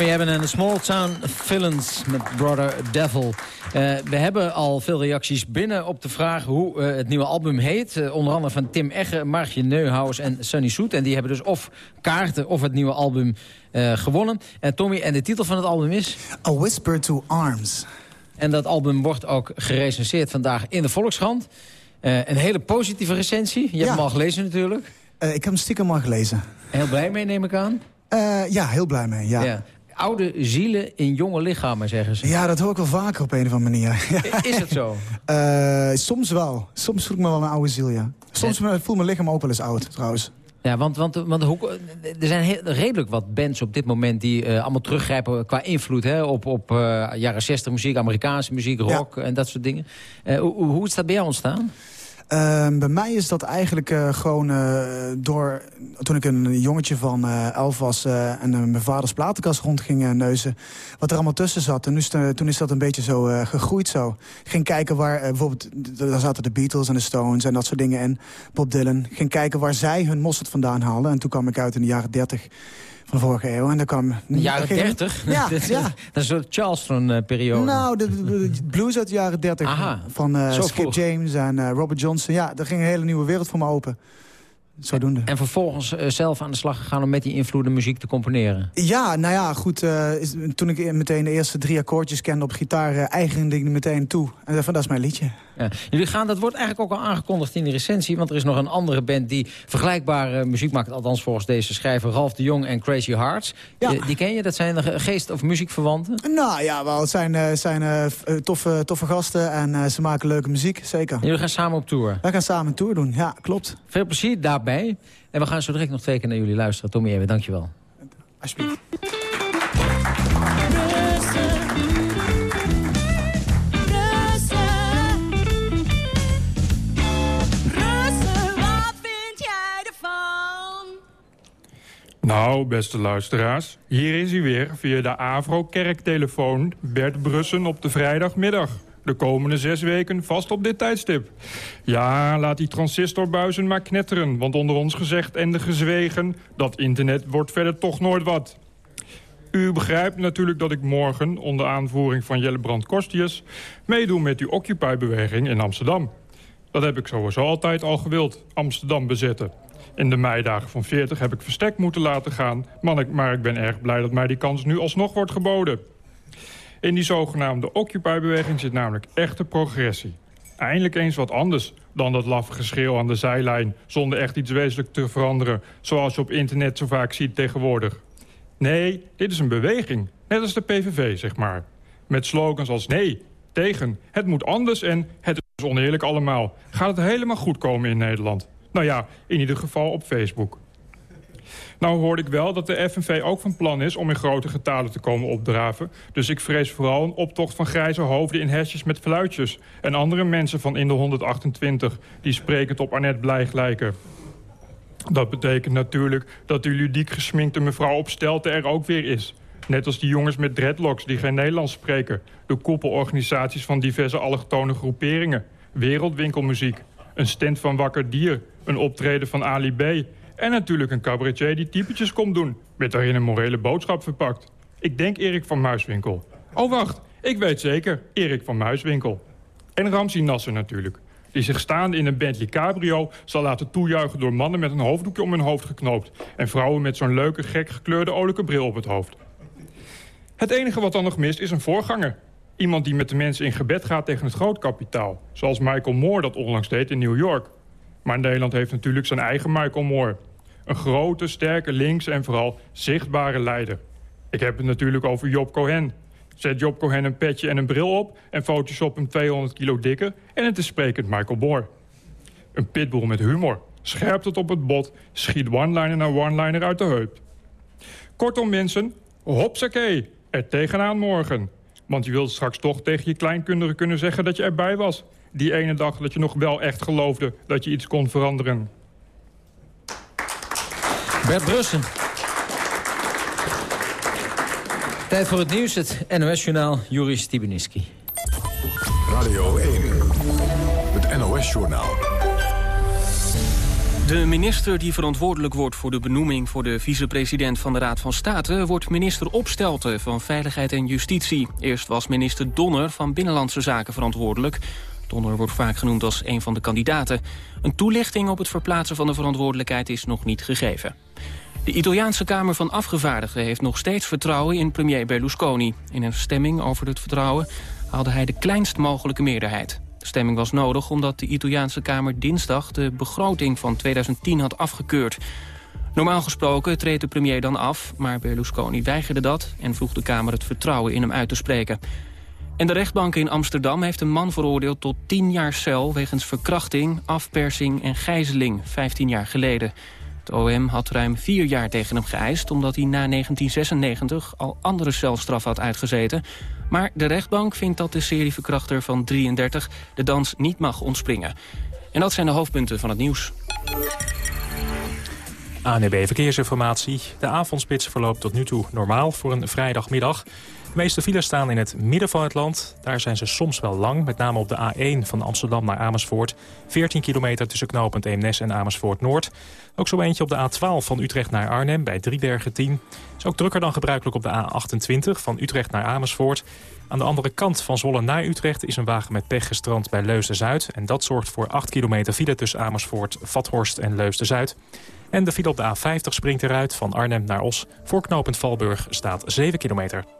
Tommy hebben een Small Town Villains met Brother Devil. Uh, we hebben al veel reacties binnen op de vraag hoe uh, het nieuwe album heet. Uh, onder andere van Tim Egge, Margje Neuhaus en Sunny Soet. En die hebben dus of kaarten of het nieuwe album gewonnen. En Tommy, en de titel van het album is? A Whisper to Arms. En dat album wordt ook gerecenseerd vandaag in de Volkskrant. een hele positieve recensie. Je hebt hem al gelezen natuurlijk. ik heb hem stiekem al gelezen. Heel blij mee, neem ik aan? ja, heel blij mee, ja. ja oude zielen in jonge lichamen, zeggen ze. Ja, dat hoor ik wel vaker op een of andere manier. Is het zo? Uh, soms wel. Soms voel ik me wel een oude ziel, ja. Soms voelt mijn lichaam ook wel eens oud, trouwens. Ja, want, want, want er zijn heel, redelijk wat bands op dit moment... die uh, allemaal teruggrijpen qua invloed hè, op, op uh, jaren 60 muziek, Amerikaanse muziek, rock en dat soort dingen. hoe, hoe is dat bij jou ontstaan? Ehm, bij mij is dat eigenlijk uh, gewoon uh, door... Toen ik een jongetje van uh, elf was en mijn vaders platenkast rond ging neuzen... wat er allemaal tussen zat. En nu, toen is dat een beetje zo gegroeid zo. Ging kijken waar... bijvoorbeeld, daar zaten de Beatles en de Stones en dat soort dingen in. Bob Dylan. Ging kijken waar zij hun mosterd vandaan haalden. En toen kwam ik uit in de jaren dertig van de vorige eeuw. En dan kwam... De jaren 30? Ja, dat, ja. Dat is een soort Charleston-periode. Nou, de, blues uit de jaren 30. Van uh, Skip James en uh, Robert Johnson. Ja, daar ging een hele nieuwe wereld voor me open. zodoende. En vervolgens zelf aan de slag gegaan om met die invloeden muziek te componeren? Ja, nou ja, goed. Is, toen ik meteen de eerste drie akkoordjes kende op gitaar... eigende ik meteen toe. En dat is mijn liedje. Ja. Jullie gaan, dat wordt eigenlijk ook al aangekondigd in de recensie... want er is nog een andere band die vergelijkbare muziek maakt... althans volgens deze schrijver Ralph de Jong en Crazy Hearts. Ja. Die, ken je? Dat zijn de geest- of muziekverwanten? Nou ja, wel, het zijn, uh, zijn uh, toffe, toffe gasten en uh, ze maken leuke muziek, zeker. jullie gaan samen op tour? Wij gaan samen een tour doen, ja, klopt. Veel plezier daarbij. En we gaan zo direct nog twee keer naar jullie luisteren. Tommy Ewe, dankjewel. Alsjeblieft. Nou, beste luisteraars, hier is hij weer via de Avro-kerktelefoon Bert Brussen op de vrijdagmiddag. De komende zes weken vast op dit tijdstip. Ja, laat die transistorbuizen maar knetteren, want onder ons gezegd en de gezwegen... dat internet wordt verder toch nooit wat. U begrijpt natuurlijk dat ik morgen, onder aanvoering van Jelle Brand-Kostius... meedoe met die Occupy-beweging in Amsterdam. Dat heb ik sowieso altijd al gewild, Amsterdam bezetten. In de meidagen van 40 heb ik verstek moeten laten gaan... maar ik ben erg blij dat mij die kans nu alsnog wordt geboden. In die zogenaamde Occupy-beweging zit namelijk echte progressie. Eindelijk eens wat anders dan dat laffe geschreeuw aan de zijlijn... zonder echt iets wezenlijk te veranderen... zoals je op internet zo vaak ziet tegenwoordig. Nee, dit is een beweging, net als de PVV, zeg maar. Met slogans als nee, tegen, het moet anders en het is oneerlijk allemaal. Gaat het helemaal goed komen in Nederland? Nou ja, in ieder geval op Facebook. Nou hoorde ik wel dat de FNV ook van plan is om in grote getalen te komen opdraven. Dus ik vrees vooral een optocht van grijze hoofden in hesjes met fluitjes. En andere mensen van in de 128 die sprekend op Annette Blijg lijken. Dat betekent natuurlijk dat die ludiek gesminkte mevrouw op stelte er ook weer is. Net als die jongens met dreadlocks die geen Nederlands spreken. De koepelorganisaties van diverse allochtone groeperingen. Wereldwinkelmuziek. Een stand van Wakker Dier. Een optreden van Ali B. En natuurlijk een cabaretier die typetjes komt doen. Met daarin een morele boodschap verpakt. Ik denk Erik van Muiswinkel. Oh wacht, ik weet zeker. Erik van Muiswinkel. En Ramsi Nasser natuurlijk. Die zich staande in een Bentley Cabrio zal laten toejuichen door mannen met een hoofddoekje om hun hoofd geknoopt. En vrouwen met zo'n leuke, gek gekleurde olijke bril op het hoofd. Het enige wat dan nog mist is een voorganger. Iemand die met de mensen in gebed gaat tegen het grootkapitaal. Zoals Michael Moore dat onlangs deed in New York. Maar Nederland heeft natuurlijk zijn eigen Michael Moore. Een grote, sterke, links en vooral zichtbare leider. Ik heb het natuurlijk over Job Cohen. Zet Job Cohen een petje en een bril op... en photoshop hem 200 kilo dikker... en het is sprekend Michael Moore. Een pitbull met humor. Scherpt het op het bot. Schiet one-liner naar one-liner uit de heup. Kortom mensen, hopsakee, er tegenaan morgen. Want je wilt straks toch tegen je kleinkinderen kunnen zeggen dat je erbij was. Die ene dag dat je nog wel echt geloofde dat je iets kon veranderen. Bert Brussen. Tijd voor het nieuws, het NOS-journaal, Juri Stibiniski. Radio 1, het NOS-journaal. De minister die verantwoordelijk wordt voor de benoeming voor de vicepresident van de Raad van State wordt minister Opstelten van Veiligheid en Justitie. Eerst was minister Donner van Binnenlandse Zaken verantwoordelijk. Donner wordt vaak genoemd als een van de kandidaten. Een toelichting op het verplaatsen van de verantwoordelijkheid is nog niet gegeven. De Italiaanse Kamer van Afgevaardigden heeft nog steeds vertrouwen in premier Berlusconi. In een stemming over het vertrouwen haalde hij de kleinst mogelijke meerderheid. De stemming was nodig omdat de Italiaanse Kamer dinsdag de begroting van 2010 had afgekeurd. Normaal gesproken treedt de premier dan af, maar Berlusconi weigerde dat... en vroeg de Kamer het vertrouwen in hem uit te spreken. En de rechtbank in Amsterdam heeft een man veroordeeld tot 10 jaar cel... wegens verkrachting, afpersing en gijzeling, 15 jaar geleden. Het OM had ruim vier jaar tegen hem geëist... omdat hij na 1996 al andere celstraf had uitgezeten. Maar de rechtbank vindt dat de serieverkrachter van 33 de dans niet mag ontspringen. En dat zijn de hoofdpunten van het nieuws. ANB e Verkeersinformatie. De avondspits verloopt tot nu toe normaal voor een vrijdagmiddag. De meeste files staan in het midden van het land. Daar zijn ze soms wel lang, met name op de A1 van Amsterdam naar Amersfoort. 14 kilometer tussen knooppunt Eemnes en Amersfoort Noord. Ook zo eentje op de A12 van Utrecht naar Arnhem bij Driebergen 10. Is ook drukker dan gebruikelijk op de A28 van Utrecht naar Amersfoort. Aan de andere kant van Zwolle naar Utrecht is een wagen met pech gestrand bij Leusden-Zuid. En dat zorgt voor 8 kilometer file tussen Amersfoort, Vathorst en Leusden-Zuid. En de file op de A50 springt eruit van Arnhem naar Os. Voor knooppunt Valburg staat 7 kilometer.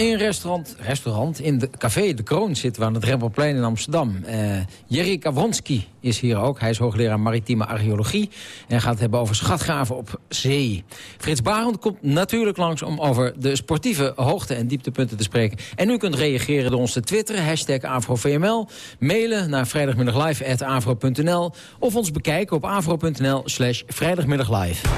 In restaurant, restaurant, in de café De Kroon zitten we aan het Rembrandtplein in Amsterdam. Uh, Jerry Kawronski is hier ook. Hij is hoogleraar maritieme archeologie en gaat het hebben over schatgraven op zee. Frits Barend komt natuurlijk langs om over de sportieve hoogte- en dieptepunten te spreken. En u kunt reageren door ons te twitteren, hashtag AfroVML, mailen naar vrijdagmiddaglive.avro.nl of ons bekijken op avro.nl slash vrijdagmiddaglive.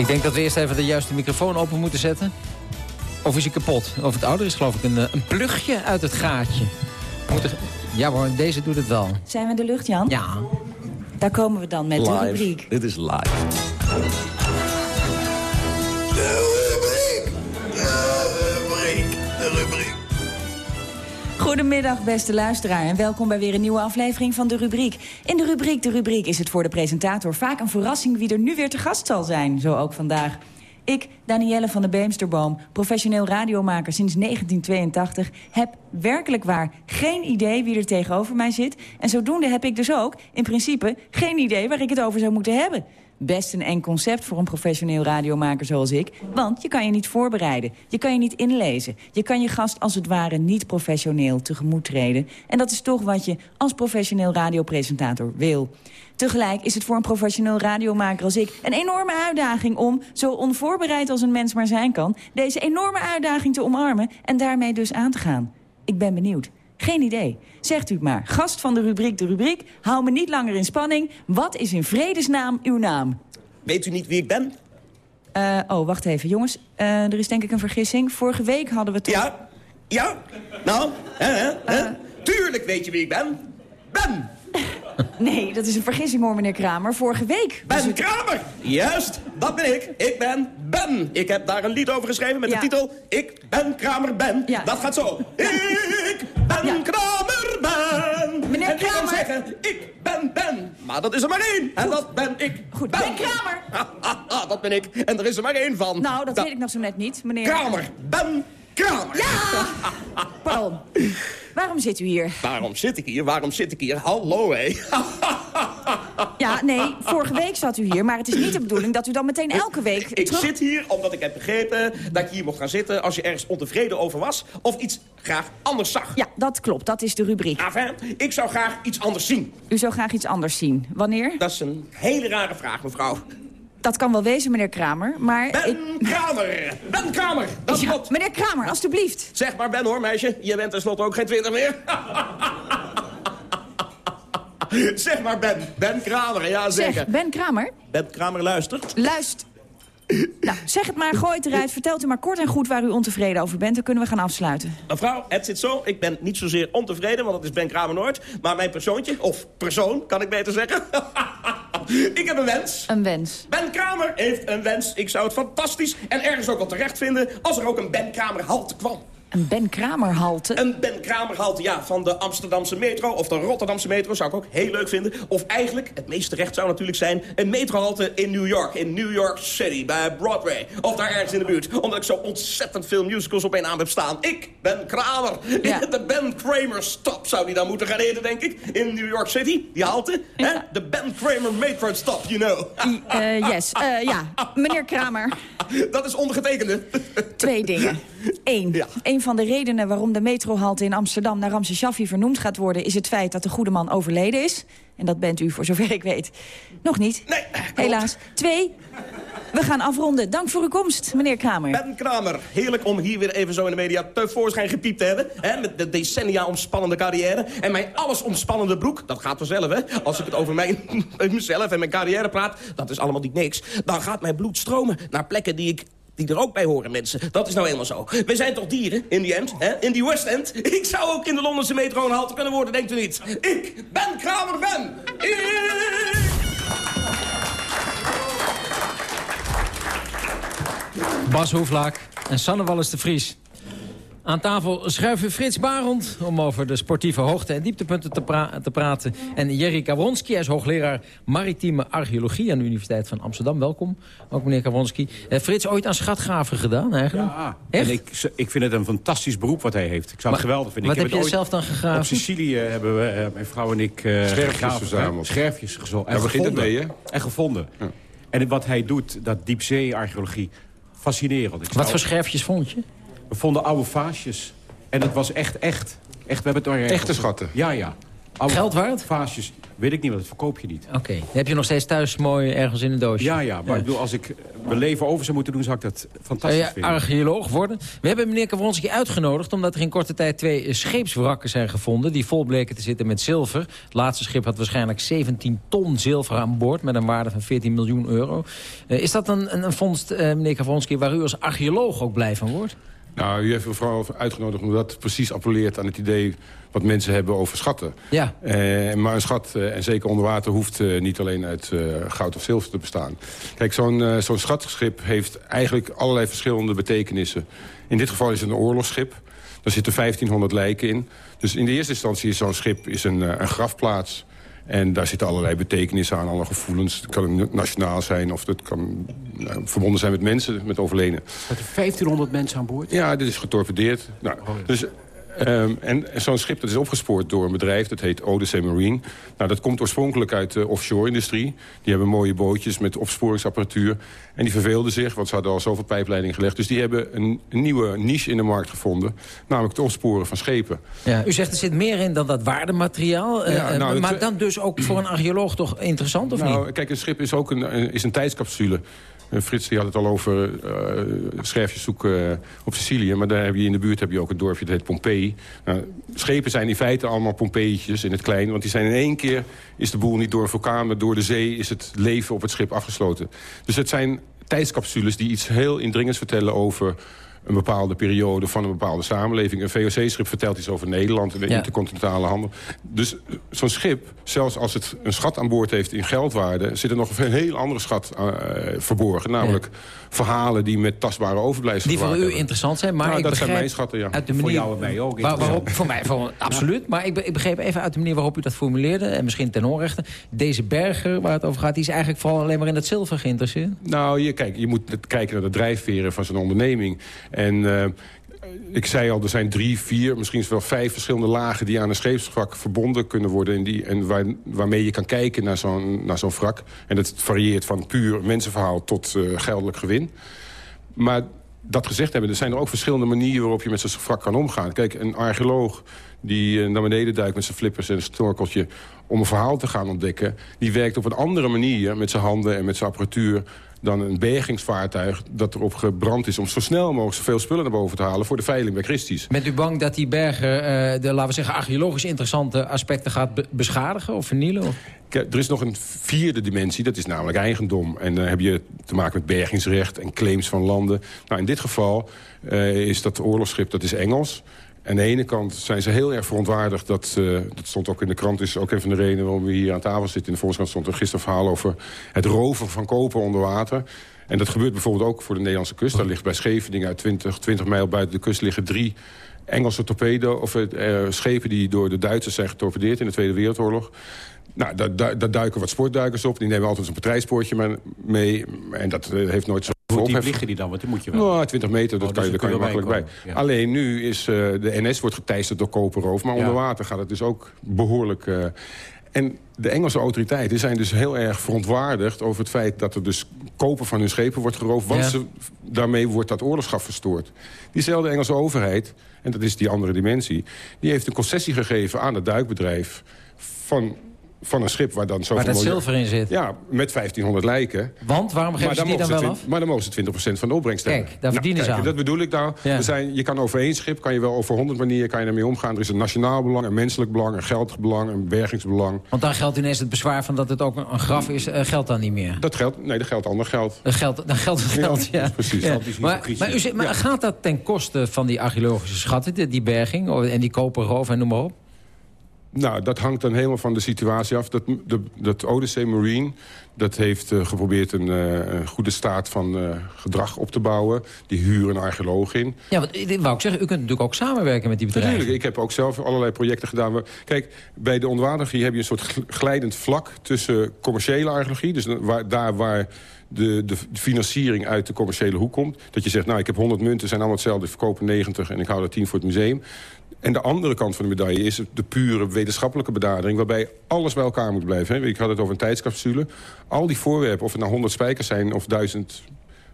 Ik denk dat we eerst even de juiste microfoon open moeten zetten. Of is hij kapot? Of het ouder is geloof ik een, eh, een plugje uit het gaatje. Moeten... Ja hoor, deze doet het wel. Zijn we in de lucht, Jan? Ja. Daar komen we dan met de rubriek. Dit is live. Goedemiddag, beste luisteraar, en welkom bij weer een nieuwe aflevering van de rubriek. In de rubriek De Rubriek is het voor de presentator vaak een verrassing wie er nu weer te gast zal zijn, zo ook vandaag. Ik, Danielle van de Beemsterboom, professioneel radiomaker sinds 1982... heb werkelijk waar geen idee wie er tegenover mij zit. En zodoende heb ik dus ook, in principe, geen idee waar ik het over zou moeten hebben best een eng concept voor een professioneel radiomaker zoals ik. Want je kan je niet voorbereiden. Je kan je niet inlezen. Je kan je gast als het ware niet professioneel tegemoet treden. En dat is toch wat je als professioneel radiopresentator wil. Tegelijk is het voor een professioneel radiomaker als ik... een enorme uitdaging om, zo onvoorbereid als een mens maar zijn kan... deze enorme uitdaging te omarmen en daarmee dus aan te gaan. Ik ben benieuwd. Geen idee. Zegt u het maar. Gast van de rubriek De Rubriek. Hou me niet langer in spanning. Wat is in vredesnaam uw naam? Weet u niet wie ik ben? Uh, oh, wacht even. Jongens, uh, er is denk ik een vergissing. Vorige week hadden we toch... Ja? Ja? Nou, hè, hè, hè? Uh... Tuurlijk weet je wie ik ben. Ben! Nee, dat is een vergissing hoor, meneer Kramer. Vorige week. Ben. Kramer! Juist, dat ben ik. Ik ben Ben. Ik heb daar een lied over geschreven met ja. de titel... Ik ben Kramer Ben. Ja. Dat gaat zo. Ik ben ja. Kramer Ben. Meneer en Kramer. kan zeggen, ik ben Ben. Maar dat is er maar één. En dat ben ik. Goed, ben, ben Kramer. dat ben ik. En er is er maar één van. Nou, dat da weet ik nog zo net niet, meneer... Kramer. Ben Kramer. Ja! Pardon. Waarom zit u hier? Waarom zit ik hier? Waarom zit ik hier? Hallo, hé. Ja, nee, vorige week zat u hier, maar het is niet de bedoeling dat u dan meteen elke week Ik, ik terug... zit hier omdat ik heb begrepen dat ik hier mocht gaan zitten... als je ergens ontevreden over was of iets graag anders zag. Ja, dat klopt. Dat is de rubriek. Enfin, ik zou graag iets anders zien. U zou graag iets anders zien. Wanneer? Dat is een hele rare vraag, mevrouw. Dat kan wel wezen, meneer Kramer, maar... Ben ik... Kramer! Ben Kramer! Dat ja, meneer Kramer, alstublieft. Zeg maar Ben hoor, meisje. Je bent tenslotte ook geen twintig meer. zeg maar Ben. Ben Kramer, ja zeker. Zeg, Ben Kramer? Ben Kramer luistert. Luist. Nou, zeg het maar, gooi het eruit. Vertelt u maar kort en goed waar u ontevreden over bent. Dan kunnen we gaan afsluiten. Mevrouw, het zit zo. Ik ben niet zozeer ontevreden, want dat is Ben Kramer nooit. Maar mijn persoontje, of persoon, kan ik beter zeggen. ik heb een wens. Een wens. Ben Kramer heeft een wens. Ik zou het fantastisch en ergens ook wel terecht vinden... als er ook een Ben Kramer halte kwam. Een Ben Kramer halte? Een Ben Kramer halte, ja, van de Amsterdamse metro of de Rotterdamse metro zou ik ook heel leuk vinden. Of eigenlijk, het meest terecht zou natuurlijk zijn, een metrohalte in New York. In New York City, bij Broadway. Of daar ergens in de buurt. Omdat ik zo ontzettend veel musicals op één naam heb staan. Ik ben Kramer. Ja. De Ben Kramer stop zou die dan moeten gaan eten, denk ik. In New York City, die halte. Ja. De Ben Kramer metro stop, you know. I, uh, yes, uh, ja. Meneer Kramer. Dat is ondergetekende. Twee dingen. Eén. Ja. Een van de redenen waarom de metrohalte in Amsterdam naar Ramses Shaffi vernoemd gaat worden... is het feit dat de goede man overleden is. En dat bent u, voor zover ik weet, nog niet. Nee, Helaas. Twee, we gaan afronden. Dank voor uw komst, meneer Kramer. Ben Kramer, heerlijk om hier weer even zo in de media tevoorschijn gepiept te hebben. Hè, met de decennia omspannende carrière. En mijn alles omspannende broek, dat gaat vanzelf, hè. Als ik het over mijn, mezelf en mijn carrière praat, dat is allemaal niet niks. Dan gaat mijn bloed stromen naar plekken die ik die er ook bij horen, mensen. Dat is nou eenmaal zo. Wij zijn toch dieren, in die end, hè? in die West End. Ik zou ook in de Londense metro een halte kunnen worden, denkt u niet? Ik ben Kramer Ben. Ik... Bas Hoeflaak en Sanne Wallis de Vries. Aan tafel schuiven Frits Barend om over de sportieve hoogte- en dieptepunten te, te praten. En Jerry Kawronski, hij is hoogleraar maritieme archeologie aan de Universiteit van Amsterdam. Welkom, ook meneer Kawronski. Eh, Frits, ooit aan schatgraven gedaan eigenlijk? Ja, Echt? En ik, ik vind het een fantastisch beroep wat hij heeft. Ik zou het geweldig vinden. Wat ik heb, je zelf dan gegraven? Op Sicilië hebben we, uh, mijn vrouw en ik... Uh, scherfjes verzameld. Scherfjes gezocht. En begint het mee, hè? En gevonden. Ja. En wat hij doet, dat diepzee-archeologie, fascinerend. Ik wat voor scherfjes vond je? We vonden oude vaasjes. En het was echt, echt. echt we hebben het Echte schatten? Ja, ja. Oude Geld waard? Vaasjes. Weet ik niet, want dat verkoop je niet. Oké. Okay. Heb je nog steeds thuis mooi ergens in een doosje? Ja, ja. Maar ja. ik bedoel, als ik mijn leven over zou moeten doen... zou ik dat fantastisch uh, vinden. Archeoloog worden. We hebben meneer Kavronski uitgenodigd... omdat er in korte tijd twee scheepswrakken zijn gevonden... die vol bleken te zitten met zilver. Het laatste schip had waarschijnlijk 17 ton zilver aan boord... met een waarde van 14 miljoen euro. Uh, is dat een, een, een vondst, uh, meneer Kavronski... waar u als archeoloog ook blij van wordt? Nou, u heeft me vooral uitgenodigd omdat dat precies appelleert aan het idee wat mensen hebben over schatten. Ja. Eh, maar een schat, eh, en zeker onder water, hoeft eh, niet alleen uit goud of zilver te bestaan. Kijk, zo'n zo'n schatschip heeft eigenlijk allerlei verschillende betekenissen. In dit geval is het een oorlogsschip. Daar zitten 1500 lijken in. Dus in de eerste instantie is zo'n schip is een, een grafplaats. En daar zitten allerlei betekenissen aan, alle gevoelens. Het kan nationaal zijn of het kan nou, verbonden zijn met mensen, met overleden. Met 1500 mensen aan boord? Ja, dit is getorpedeerd. Nou, oh, ja. Dus Um, en zo'n schip dat is opgespoord door een bedrijf, dat heet Odyssey Marine. Nou, dat komt oorspronkelijk uit de offshore-industrie. Die hebben mooie bootjes met opsporingsapparatuur. En die verveelden zich, want ze hadden al zoveel pijpleiding gelegd. Dus die hebben een, een, nieuwe niche in de markt gevonden. Namelijk het opsporen van schepen. Ja, u zegt er zit meer in dan dat waardemateriaal. Ja, nou, maar het, dan dus ook voor een archeoloog toch interessant, of nou, niet? Kijk, een schip is ook een, is een tijdscapsule. Frits die had het al over uh, scherfjes zoeken op Sicilië. Maar daar heb je in de buurt heb je ook een dorpje dat heet Pompeii. Nou, schepen zijn in feite allemaal Pompeïtjes in het klein. Want die zijn in één keer, is de boel niet door een vulkaan... maar door de zee is het leven op het schip afgesloten. Dus het zijn tijdscapsules die iets heel indringends vertellen over een bepaalde periode van een bepaalde samenleving. Een VOC-schip vertelt iets over Nederland en de ja. intercontinentale handel. Dus zo'n schip, zelfs als het een schat aan boord heeft in geldwaarde... zit er nog een heel andere schat uh, verborgen. Namelijk ja. verhalen die met tastbare overblijfselen Die voor u hebben. interessant zijn, maar nou, ik dat begrijp... zijn mijn schatten, ja. Uit de manier, voor jou en mij ook. Waar, waarop, voor mij voor, absoluut. Maar ik, ik begreep even uit de manier waarop u dat formuleerde... en misschien ten onrechte. Deze berger waar het over gaat, die is eigenlijk vooral alleen maar in het zilver geïnteresseerd. Nou, je, kijk, je moet kijken naar de drijfveren van zijn onderneming. En... Uh, ik zei al, er zijn drie, vier, misschien wel vijf verschillende lagen... die aan een scheepswrak verbonden kunnen worden... En, die, waarmee je kan kijken naar zo'n zo'n wrak. En dat varieert van puur mensenverhaal tot uh, geldelijk gewin. Maar dat gezegd hebben, er zijn er ook verschillende manieren... waarop je met zo'n wrak kan omgaan. Kijk, een archeoloog die naar beneden duikt met zijn flippers en een snorkeltje... om een verhaal te gaan ontdekken... die werkt op een andere manier met zijn handen en met zijn apparatuur dan een bergingsvaartuig dat erop gebrand is... om zo snel mogelijk zoveel spullen naar boven te halen... voor de veiling bij Christie's. Bent u bang dat die berger uh, de, laten we zeggen, archeologisch interessante aspecten gaat be beschadigen of vernielen? Of? Er is nog een vierde dimensie, dat is namelijk eigendom. En dan heb je te maken met bergingsrecht en claims van landen. Nou, in dit geval uh, is dat oorlogsschip, dat is Engels... Aan de ene kant zijn ze heel erg verontwaardigd. Dat, uh, dat stond ook in de krant. is ook een van de redenen waarom we hier aan tafel zitten. In de Volkskrant stond er gisteren verhaal over het roven van koper onder water. En dat gebeurt bijvoorbeeld ook voor de Nederlandse kust. Daar ligt bij Scheveningen uit 20, 20 mijl buiten de kust liggen drie Engelse torpedo, of, uh, schepen die door de Duitsers zijn getorpedeerd in de Tweede Wereldoorlog. Nou, daar, duiken wat sportduikers op. Die nemen altijd een patrijspoortje mee. En dat uh, heeft nooit zo... Hoe diep liggen die dan? Want die moet je wel... Nou, 20 meter, dat oh, kan, je, daar kan je makkelijk bij. Ja. Alleen nu is uh, de NS wordt geteisterd door koperroof. Maar ja. onder water gaat het dus ook behoorlijk... Uh, en de Engelse autoriteiten zijn dus heel erg verontwaardigd... over het feit dat er dus koper van hun schepen wordt geroofd... want ja. ze, daarmee wordt dat oorlogschap verstoord. Diezelfde Engelse overheid, en dat is die andere dimensie... die heeft een concessie gegeven aan het duikbedrijf... van van een schip waar dan zoveel... Waar dat miljoen- zilver in zit. Ja, met 1500 lijken. Want, waarom geven ze die dan wel twin- Maar dan mogen ze 20% van de opbrengst Kijk, hebben. daar verdienen ze kijk, aan. Dat bedoel ik nou. Ja. Er zijn, je kan over één schip kan je wel over 100 manieren kan je ermee omgaan. Er is een nationaal belang, een menselijk belang, een geldbelang, een bergingsbelang. Want dan geldt ineens het bezwaar van dat het ook een, graf is, eh, geldt dan niet meer. Dat geldt, nee, dat geldt ander geld. Dat geldt, dan geldt het geld, ja. precies. Ja. Maar, maar, u gaat dat ten koste van die archeologische schatten, die, die berging en die koperroof en noem maar op? Nou, dat hangt dan helemaal van de situatie af. Dat, de, dat Odyssey Marine dat heeft eh, geprobeerd een, eh, een goede staat van eh, gedrag op te bouwen. Die huren een archeoloog in. Ja, want dit wou ik zeggen, u kunt natuurlijk ook samenwerken met die bedrijven. Natuurlijk, ik heb ook zelf allerlei projecten gedaan. waar- Kijk, bij de onderwaterarcheologie heb je een soort gl- glijdend vlak... tussen commerciële archeologie, dus waar, daar waar de, de financiering uit de commerciële hoek komt. Dat je zegt, nou, ik heb 100 munten, zijn allemaal hetzelfde... ik verkoop er 90 en ik hou er 10 voor het museum. En de andere kant van de medaille is de pure wetenschappelijke benadering... waarbij alles bij elkaar moet blijven. Ik had het over een tijdscapsule. Al die voorwerpen, of het nou 100 spijkers zijn of 1000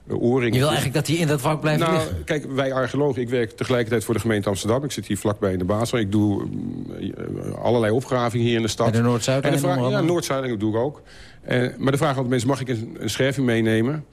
oorringen... Je wil eigenlijk dat die in dat vak blijven Nou, liggen. kijk, wij archeologen, ik werk tegelijkertijd voor de gemeente Amsterdam. Ik zit hier vlakbij in de Basel. Ik doe eh, allerlei opgravingen hier in de stad. Bij de Noord-Zuid En de onder Ja. Noord-Zuid doe ik ook. Eh, maar de vraag aan de mensen, mag ik een, een scherfje meenemen?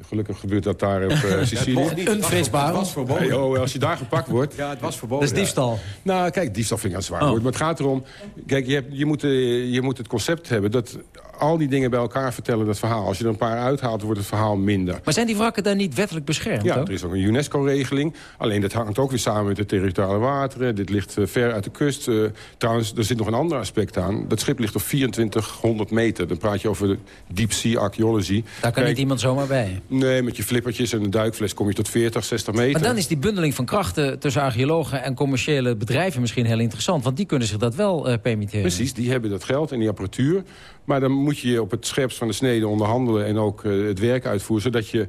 Gelukkig gebeurt dat daar op eh, Sicilië. niet. Een was verboden. Hey, oh, als je daar gepakt wordt... Ja, het was verboden. Dat is diefstal. Nou, kijk, diefstal vind ik een zwaar Oh. woord. Maar het gaat erom... Kijk, je, hebt, je, moet, eh, je moet het concept hebben dat al die dingen bij elkaar vertellen dat verhaal. Als je er een paar uithaalt, wordt het verhaal minder. Maar zijn die wrakken dan niet wettelijk beschermd? Ja, ook? er is ook een UNESCO-regeling. Alleen dat hangt ook weer samen met de territoriale wateren. Dit ligt eh, ver uit de kust. Eh, trouwens, er zit nog een ander aspect aan. Dat schip ligt op 2400 meter. Dan praat je over de deep sea archaeology. Daar kan Kijk, niet iemand zomaar bij. Nee, met je flippertjes en een duikfles kom je tot 40, 60 meter. Maar dan is die bundeling van krachten tussen archeologen en commerciële bedrijven misschien heel interessant. Want die kunnen zich dat wel eh, permitteren. Precies, die hebben dat geld en die apparatuur. Maar dan moet je op het scherpst van de snede onderhandelen... en ook eh, het werk uitvoeren, zodat je...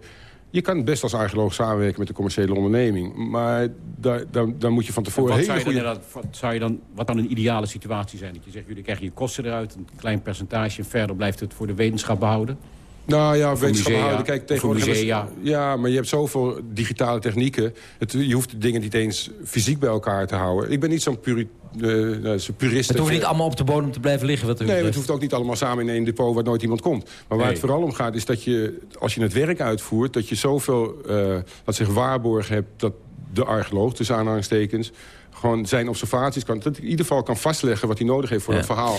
Je kan best als archeoloog samenwerken met de commerciële onderneming. Maar daar, daar moet je van tevoren wat hele zou je, dan goede... wat zou je dan, wat dan een ideale situatie zijn? Dat je zegt, jullie krijgen je kosten eruit, een klein percentage... en verder blijft het voor de wetenschap behouden? Nou ja, Of wetenschap houden. Kijk, tegenwoordig hebben ze- musea. Ja, maar je hebt zoveel digitale technieken. Het, je hoeft de dingen niet eens fysiek bij elkaar te houden. Ik ben niet zo'n puri, eh, nou, zo'n purist. Het hoeft niet allemaal op de bodem te blijven liggen. Wat Nee, maar het hoeft ook niet allemaal samen in één depot waar nooit iemand komt. Maar waar Nee. het vooral om gaat is dat je, als je het werk uitvoert... dat je zoveel, eh laat zeggen, waarborgen hebt dat de archeoloog, tussen aanhalingstekens... gewoon zijn observaties kan, dat hij in ieder geval kan vastleggen wat hij nodig heeft voor Ja. het verhaal.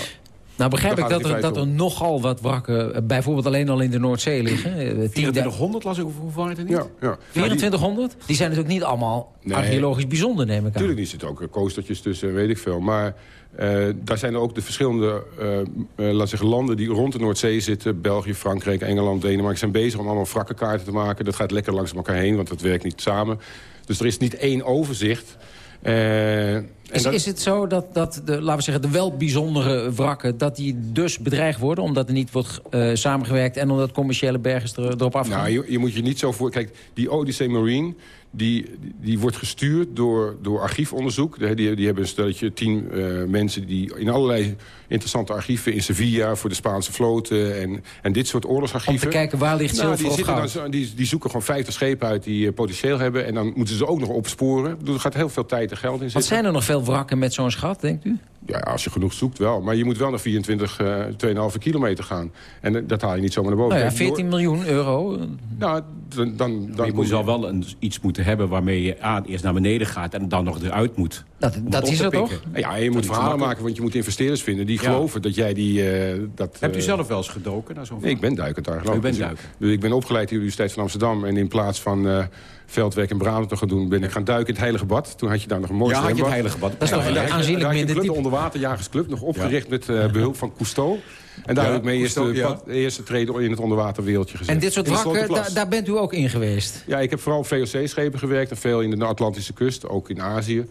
Nou begrijp ik dat er, dat er nogal wat wrakken... eh, bijvoorbeeld alleen al in de Noordzee liggen. Eh, 10.000 2400 las ik, of hoe waren het er niet? Ja, ja. 2400? Die zijn natuurlijk niet allemaal Nee. archeologisch bijzonder, neem ik aan. Natuurlijk niet, er zitten ook eh, coastertjes tussen, weet ik veel. Maar eh, daar zijn er ook de verschillende eh eh, laat zeggen, landen die rond de Noordzee zitten. België, Frankrijk, Engeland, Denemarken zijn bezig om allemaal wrakkenkaarten te maken. Dat gaat lekker langs elkaar heen, want dat werkt niet samen. Dus er is niet één overzicht. Eh, Is, dat- is het zo dat, dat de, laten we zeggen, de wel bijzondere wrakken... dat die dus bedreigd worden omdat er niet wordt eh, samengewerkt... en omdat commerciële bergers er, erop afgaan? Nou, je, je moet je niet zo voor... Kijk, die Odyssey Marine, die, die wordt gestuurd door, door archiefonderzoek. Die, die, die hebben een stelletje, tien eh, mensen... die in allerlei interessante archieven in Sevilla... voor de Spaanse vloten en, en dit soort oorlogsarchieven... Om te kijken waar ligt Nou, zilver die, of zitten goud. dan, zo- die, die zoeken gewoon 50 schepen uit die eh, potentieel hebben... en dan moeten ze ook nog opsporen. Er gaat heel veel tijd en geld in zitten. Wat zijn er nog veel wrakken met zo'n schat, denkt u? Ja, als je genoeg zoekt wel. Maar je moet wel naar 24, eh 2,5 kilometer gaan. En eh, dat haal je niet zomaar naar boven. Nou ja, Kijk, 14 miljoen euro. Nou, dan, dan, dan je moet al wel een, iets moeten hebben waarmee je aan eerst naar beneden gaat... en dan nog eruit moet. Dat, dat het is te toch? Ja, en je moet verhalen maken, want je moet investeerders vinden... die Ja. geloven dat jij die... eh, dat, Hebt u eh, zelf wel eens gedoken naar zo'n Nee, ik ben duikend daar geloof U ik. bent Dus ik- duiker. Dus ik ben opgeleid op de Universiteit van Amsterdam... en in plaats van eh, veldwerk in Brabant te gaan doen... ben ik gaan duiken in het Heilige Bad. Toen had je daar nog een mooi Ja, had je het. Heilige Bad. Dat is Ja, toch en je- aanzienlijk minder een club, diep. de Onderwaterjagersclub, nog opgericht met eh, behulp van Cousteau. En daar Ja, heb ik mee eerst Cousteau, de ja. pad- eerste treden in het onderwaterwereldje gezet. En dit soort wrakken, da- daar bent u ook in geweest? Ja, ik heb vooral op VOC-schepen gewerkt en veel in de Atlantische kust, ook in Azië.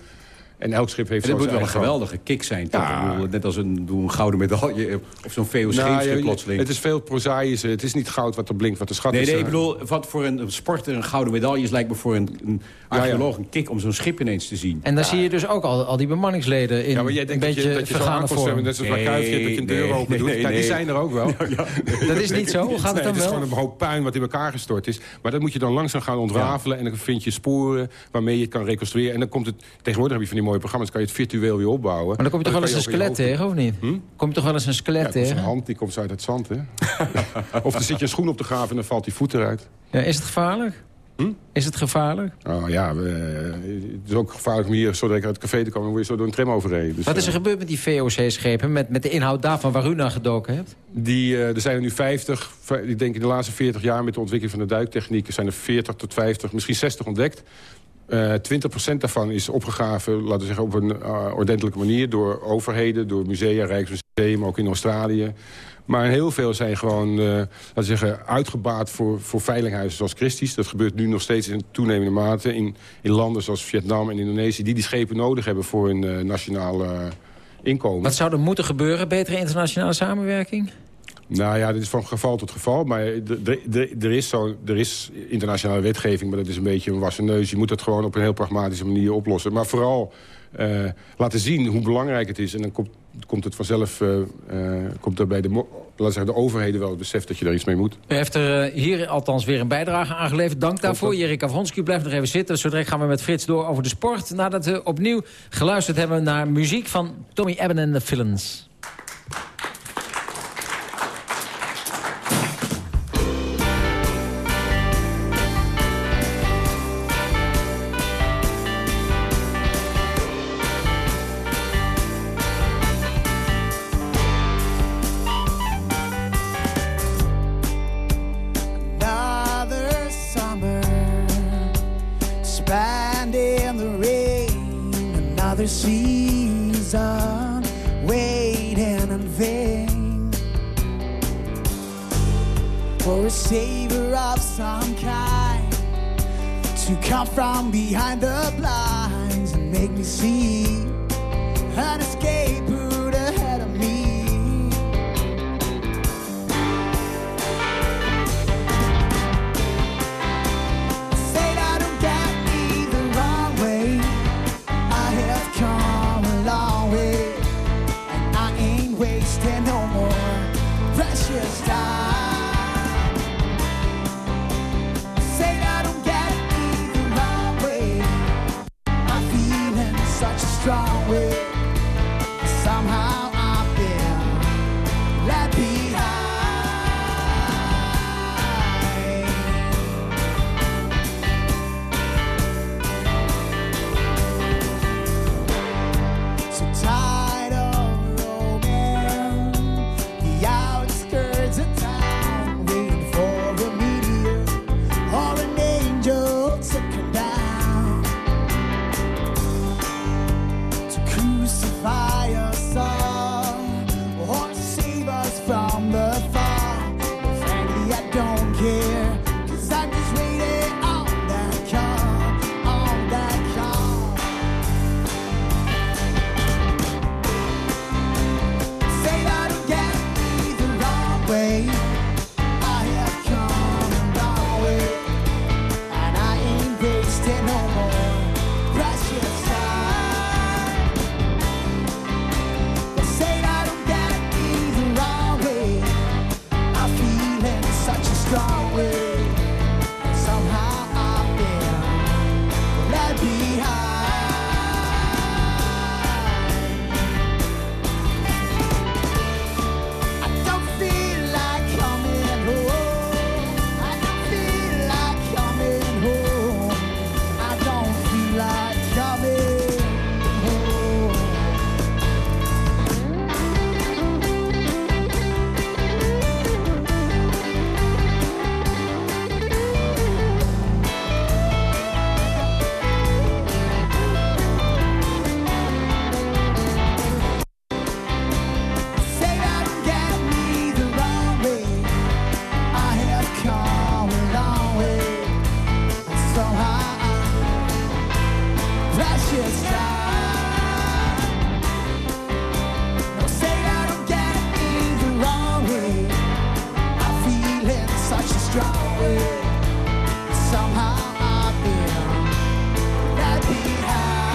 En elk schip heeft En dat moet wel een geweldige kick zijn. Ja. Net als een, doe een gouden medaille of zo'n Nou, VOC-schip ja, plotseling. Het is veel prozaïsche. Het is niet goud wat er blinkt, wat de schat Nee, is. nee, ik bedoel, wat voor een sporter een gouden medaille is... lijkt me voor een, een archeoloog een kick om zo'n schip ineens te zien. En dan zie je dus ook al, al die bemanningsleden in Ja, maar jij een denkt dat beetje je, dat je vorm. zwemmen. Net zoals bij Nee, Kuifje, dat je een deur open nee, doet. nee, Ja, die zijn er ook wel. Dat is niet zo? Hoe gaat het dan het is wel? gewoon een hoop puin wat in elkaar gestort is. Maar dat moet je dan langzaam gaan ontrafelen. En dan vind je sporen waarmee je het kan reconstrueren. En dan komt het... Tegenwoordig heb je van die mooie programma's... kan je het virtueel weer opbouwen. Maar dan kom je toch wel eens een skelet tegen, of niet? Hm? Kom je toch wel eens een skelet tegen? een hand die komt uit het zand, hè? of dan zit je een schoen op de graven en dan valt die voet eruit. Ja, is het gevaarlijk? Hm? Is het gevaarlijk? Oh ja, we, het is ook gevaarlijk om hier zo direct uit het café te komen... en word je zo door een tram overreden. Dus, Wat is er uh, gebeurd met die VOC-schepen? Met, met de inhoud daarvan waar u naar gedoken hebt? Die, uh, er zijn er nu 50. Ik denk in de laatste 40 jaar met de ontwikkeling van de duiktechnieken... zijn er 40 tot 50, misschien 60 ontdekt. Uh, 20% daarvan is opgegraven, laten we zeggen, op een ordentelijke manier... door overheden, door musea, Rijksmuseum, ook in Australië. Maar heel veel zijn gewoon, uh, laten zeggen, uitgebaat voor, voor veilinghuizen zoals Christie's. Dat gebeurt nu nog steeds in toenemende mate in, in landen zoals Vietnam en Indonesië... die die schepen nodig hebben voor hun uh, nationale uh, inkomen. Wat zou er moeten gebeuren? Betere internationale samenwerking? Nou ja, dit is van geval tot geval. Maar er is, zo, er is internationale wetgeving, maar dat is een beetje een wassen neus. Je moet het gewoon op een heel pragmatische manier oplossen. Maar vooral uh, laten zien hoe belangrijk het is. En dan komt, komt het vanzelf uh, uh, komt er bij de, zeggen, de overheden wel het besef dat je er iets mee moet. U heeft er hier althans weer een bijdrage aangeleverd. Dank daarvoor. Jerika Vronsky blijft nog even zitten. Zodra gaan we met Frits door over de sport. Nadat we opnieuw geluisterd hebben naar muziek van Tommy Ebben en de Villains. Strong way. Somehow I've been left behind.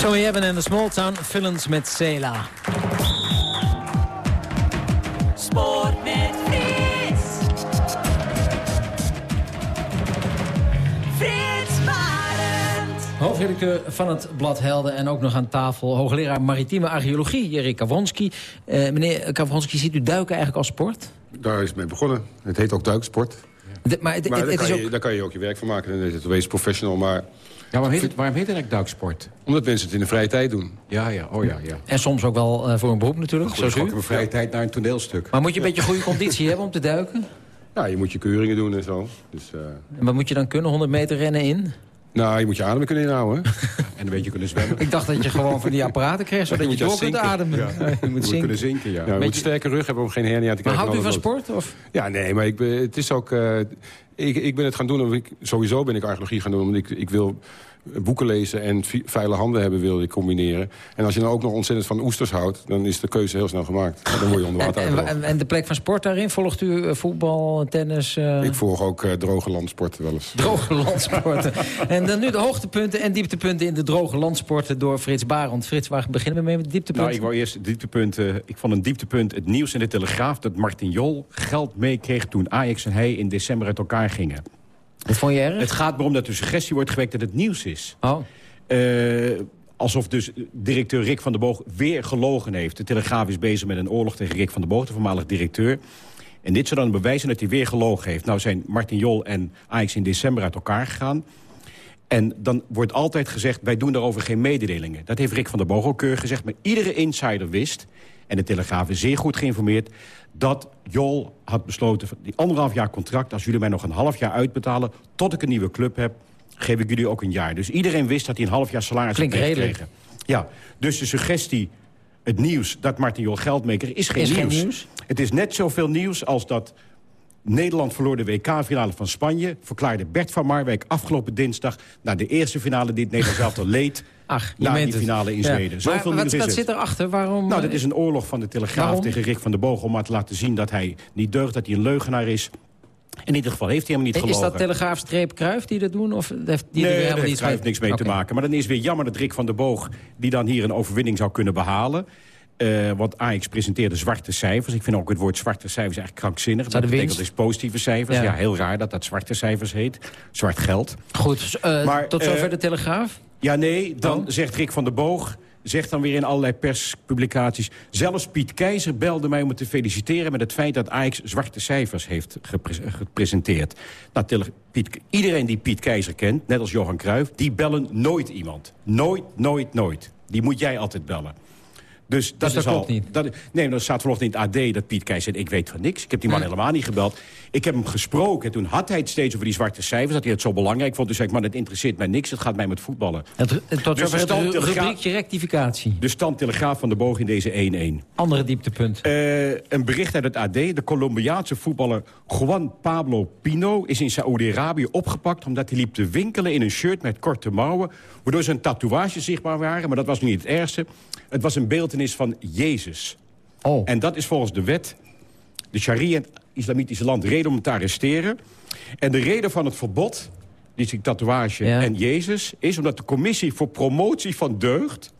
Zo hebben en de Small Town Villains met Cela. Hoofdredacteur van het blad Helden en ook nog aan tafel... hoogleraar maritieme archeologie, Jerry Kawronski. Eh, meneer Kawronski, ziet u duiken eigenlijk als sport? Daar is mee begonnen. Het heet ook duiksport. De- maar het, Maar het- daar, is kan ook... je, daar kan je ook je werk van maken. Dan is het wees professional. Maar Ja, waarom heet het, waarom heet het eigenlijk duiksport? omdat mensen het in de vrije tijd doen. Ja, ja, oh ja, ja. En soms ook wel eh, voor een beroep natuurlijk, Zo zoals u. mijn vrije tijd naar een toneelstuk. Maar moet je een beetje goede conditie hebben om te duiken? Ja, je moet je keuringen doen en zo. Dus, eh, En wat moet je dan kunnen? 100 meter rennen in? Nou, je moet je adem kunnen inhouden. En een beetje kunnen zwemmen. Ik dacht dat je gewoon van die apparaten kreeg, zodat je, moet door kunt zinken. ademen. Ja. je moet Je moet zinken. kunnen zinken, ja. Ja, je moet Beetje- een sterke rug hebben om geen hernia te Maar krijgen. houdt u van sport? Of? Ja, nee, maar ik ben, het is ook... eh, ik, ik ben het gaan doen, omdat ik, sowieso ben ik archeologie gaan doen... omdat ik, ik wil boeken lezen en vuile handen hebben wil ik combineren. En als je dan ook nog ontzettend van oesters houdt... dan is de keuze heel snel gemaakt. Dan word je onder En, water en, en, en de plek van sport daarin? Volgt u eh, voetbal, tennis, eh, Ik volg ook eh, droge landsporten wel eens. droge landsporten? en dan nu de hoogtepunten en dieptepunten in de droge landsporten door Frits Barend. Frits, waar beginnen we mee met dieptepunten? Nou, ik wou eerst het dieptepunt. eh, ik vond een dieptepunt het nieuws in de Telegraaf... dat Martin Jol geld meekreeg toen Ajax en hij in december uit elkaar gingen. Dat vond je erg? Het gaat erom dat de suggestie wordt gewekt dat het nieuws is. Oh. Eh, alsof dus directeur Rick van der Boog weer gelogen heeft. De Telegraaf is bezig met een oorlog tegen Rick van der Boog, de voormalig directeur. En dit zou dan bewijzen dat hij weer gelogen heeft. Nou zijn Martin Jol en Ajax in december uit elkaar gegaan. En dan wordt altijd gezegd, wij doen daarover geen mededelingen. Dat heeft Rick van der Boog ook keurig gezegd. Maar iedere insider wist, en de Telegraaf is zeer goed geïnformeerd... dat Jol had besloten, die anderhalf jaar contract... als jullie mij nog een half jaar uitbetalen tot ik een nieuwe club heb... geef ik jullie ook een jaar. Dus iedereen wist dat hij een half jaar salaris Klinkt had meegekregen. Ja, dus de suggestie, het nieuws dat Martin Jol geld meekreeg... is geen Is geen nieuws. nieuws? Het is net zoveel nieuws als dat Nederland verloor de WK-finale van Spanje... verklaarde Bert van Marwijk afgelopen dinsdag... na de eerste finale die het Nederlands elftal leed... Ach, na die finale in Ja. Zweden. Maar Zoveel wat, is wat zit erachter? Waarom? Nou, dat eh, is een oorlog van de Telegraaf Waarom? tegen Rick van der Boog... om maar te laten zien dat hij niet deugt, dat hij een leugenaar is. In ieder geval heeft hij helemaal niet Is gelogen. dat Telegraaf streep Kruif die dat doen? Of heeft die er nee, daar helemaal heeft niets niks mee te maken. Maar dan is het weer jammer dat Rick van der Boog... die dan hier een overwinning zou kunnen behalen... Eh, want Ajax presenteerde zwarte cijfers. Ik vind ook het woord zwarte cijfers eigenlijk krankzinnig. Dat betekent dus positieve cijfers. Ja. Ja. heel raar dat dat zwarte cijfers heet. Zwart geld. Goed, eh, Maar, tot zover eh, de Telegraaf? Ja, nee, dan Oh. zegt Rick van der Boog... zegt dan weer in allerlei perspublicaties... zelfs Piet Keizer belde mij om me te feliciteren... met het feit dat Ajax zwarte cijfers heeft gepre- gepresenteerd. Nou, Piet, iedereen die Piet Keizer kent, net als Johan Cruijff... die bellen nooit iemand. Nooit, nooit, nooit. Die moet jij altijd bellen. Dus dat, dat is al, niet? Dat, nee, er staat vanochtend in het AD dat Piet Keizer ik weet van niks. Ik heb die man Nee. helemaal niet gebeld. Ik heb hem gesproken. Toen had hij het steeds over die zwarte cijfers. Dat hij het zo belangrijk vond. Dus zei ik, man, het interesseert mij niks. Het gaat mij met voetballen. Het, het- tot Dus het rubriekje rectificatie. De stand Telegraaf van de Boog in deze 1-1. Andere dieptepunt. Eh, een bericht uit het AD. De Colombiaanse voetballer Juan Pablo Pino is in Saoedi-Arabië opgepakt... omdat hij liep te winkelen in een shirt met korte mouwen... waardoor zijn tatoeages zichtbaar waren. Maar dat was niet het ergste. Het was een beeltenis van Jezus. Oh. En dat is volgens de wet, de sharia islamitische land... reden om hem te arresteren. En de reden van het verbod, die tatoeage Ja. en Jezus... is omdat de commissie voor promotie van deugd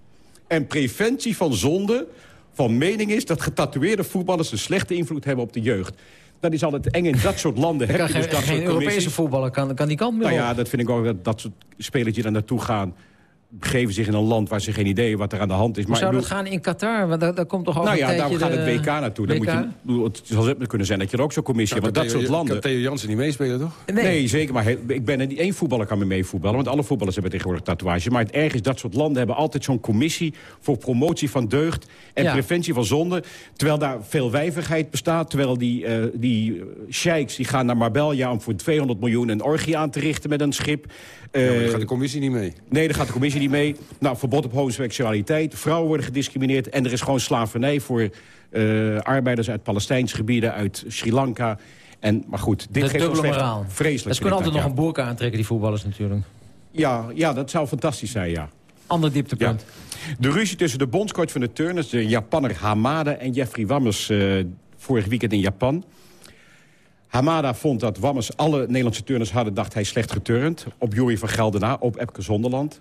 en preventie van zonde van mening is dat getatoeëerde voetballers een slechte invloed hebben op de jeugd. Dat is altijd eng in dat soort landen. Heb je dus dat geen soort Europese voetballer kan, kan die kant meer Nou ja, dat vind ik ook dat dat soort spelers die daar naartoe gaan begeven zich in een land waar ze geen idee hebben wat er aan de hand is. Hoe zou dat gaan in Qatar? Want daar, daar komt toch over nou ja, tijdje gaat het WK naartoe. Dan WK? moet je, het zal kunnen zijn dat je er ook zo'n commissie hebt. Want dat soort landen... Kan Theo Jansen niet meespelen, toch? Nee. zeker. Maar heel- ik ben er niet één voetballer kan me meevoetballen. Want alle voetballers hebben tegenwoordig tatoeages. Maar het erg is dat soort landen hebben altijd zo'n commissie... voor promotie van deugd en Ja. preventie van zonde. Terwijl daar veel wijvigheid bestaat. Terwijl die, eh die eh, sheiks die gaan naar Marbella... om voor 200 miljoen een orgie aan te richten met een schip. Ja, maar daar gaat de commissie niet mee. Nee, daar gaat de commissie niet mee. Nou, verbod op homoseksualiteit. Vrouwen worden gediscrimineerd. En er is gewoon slavernij voor eh, arbeiders uit Palestijnse gebieden, uit Sri Lanka. En, maar goed, dit De geeft ons. Vreselijk. Ze kunnen altijd nog dat, een boerka aantrekken, die voetballers natuurlijk. ja. Ja, dat zou fantastisch zijn, ja. Ander dieptepunt. De ruzie tussen de bondscoach van de turners, de Japanner Hamada en Jeffrey Wammers... eh, vorig weekend in Japan. Hamada vond dat Wammers alle Nederlandse turners hadden... dacht hij slecht geturnd. Op Jury van Gelder na, op Epke Zonderland.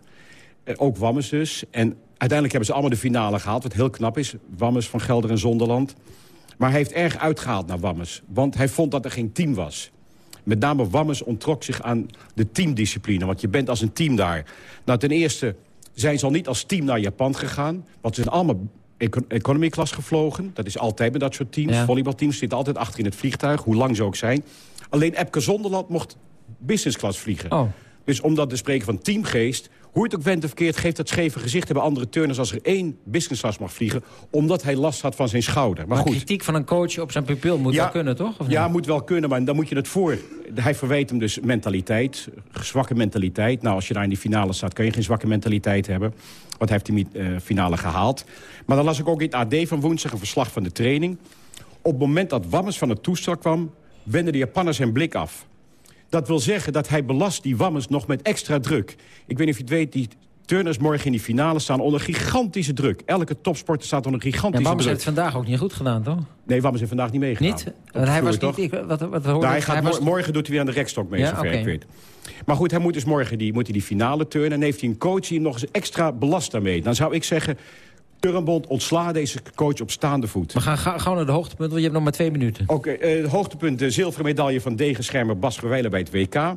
Eh, ook Wammes dus. En uiteindelijk hebben ze allemaal de finale gehaald. Wat heel knap is. Wammes van Gelder en Zonderland. Maar hij heeft erg uitgehaald naar Wammes. Want hij vond dat er geen team was. Met name Wammes ontrok zich aan de teamdiscipline. Want je bent als een team daar. Nou, ten eerste zijn ze al niet als team naar Japan gegaan. Want ze zijn allemaal economy class gevlogen. Dat is altijd met dat soort teams. Ja. Volleybalteams zitten altijd achter in het vliegtuig. Hoe lang ze ook zijn. Alleen Epke Zonderland mocht business class vliegen. Oh. Dus omdat te spreken van teamgeest... hoe het ook went of verkeerd, geeft dat scheve gezicht... hebben andere turners als er één business class mag vliegen... omdat hij last had van zijn schouder. Maar, maar goed. kritiek van een coach op zijn pupil moet wel kunnen, toch? Of ja, moet wel kunnen, maar dan moet je het voor... Hij verweet hem dus mentaliteit, zwakke mentaliteit. Nou, als je daar in die finale staat, kun je geen zwakke mentaliteit hebben. Want hij heeft die uh, finale gehaald. Maar dan las ik ook in het AD van woensdag een verslag van de training. Op het moment dat Wammes van het toestel kwam... wenden de Japanners zijn blik af. Dat wil zeggen dat hij belast die Wammes nog met extra druk. Ik weet niet of je het weet, die turners morgen in die finale staan onder gigantische druk. Elke topsporter staat onder gigantische ja, druk. heeft het vandaag ook niet goed gedaan, toch? Nee, Wammes heeft vandaag niet meegedaan. Niet? hij was niet... Ik, wat, wat nou, hij gaat hij Morgen doet hij weer aan de rekstok mee, ja, zover okay. ik weet. Maar goed, hij moet dus morgen die, moet hij die finale turnen... en heeft hij een coach die hem nog eens extra belast daarmee. Dan zou ik zeggen, Turnbond, ontsla deze coach op staande voet. We gaan gauw naar de hoogtepunt, want je hebt nog maar twee minuten. Oké, okay, uh, hoogtepunt, de zilveren medaille van degenschermer Bas Verwijlen bij het WK.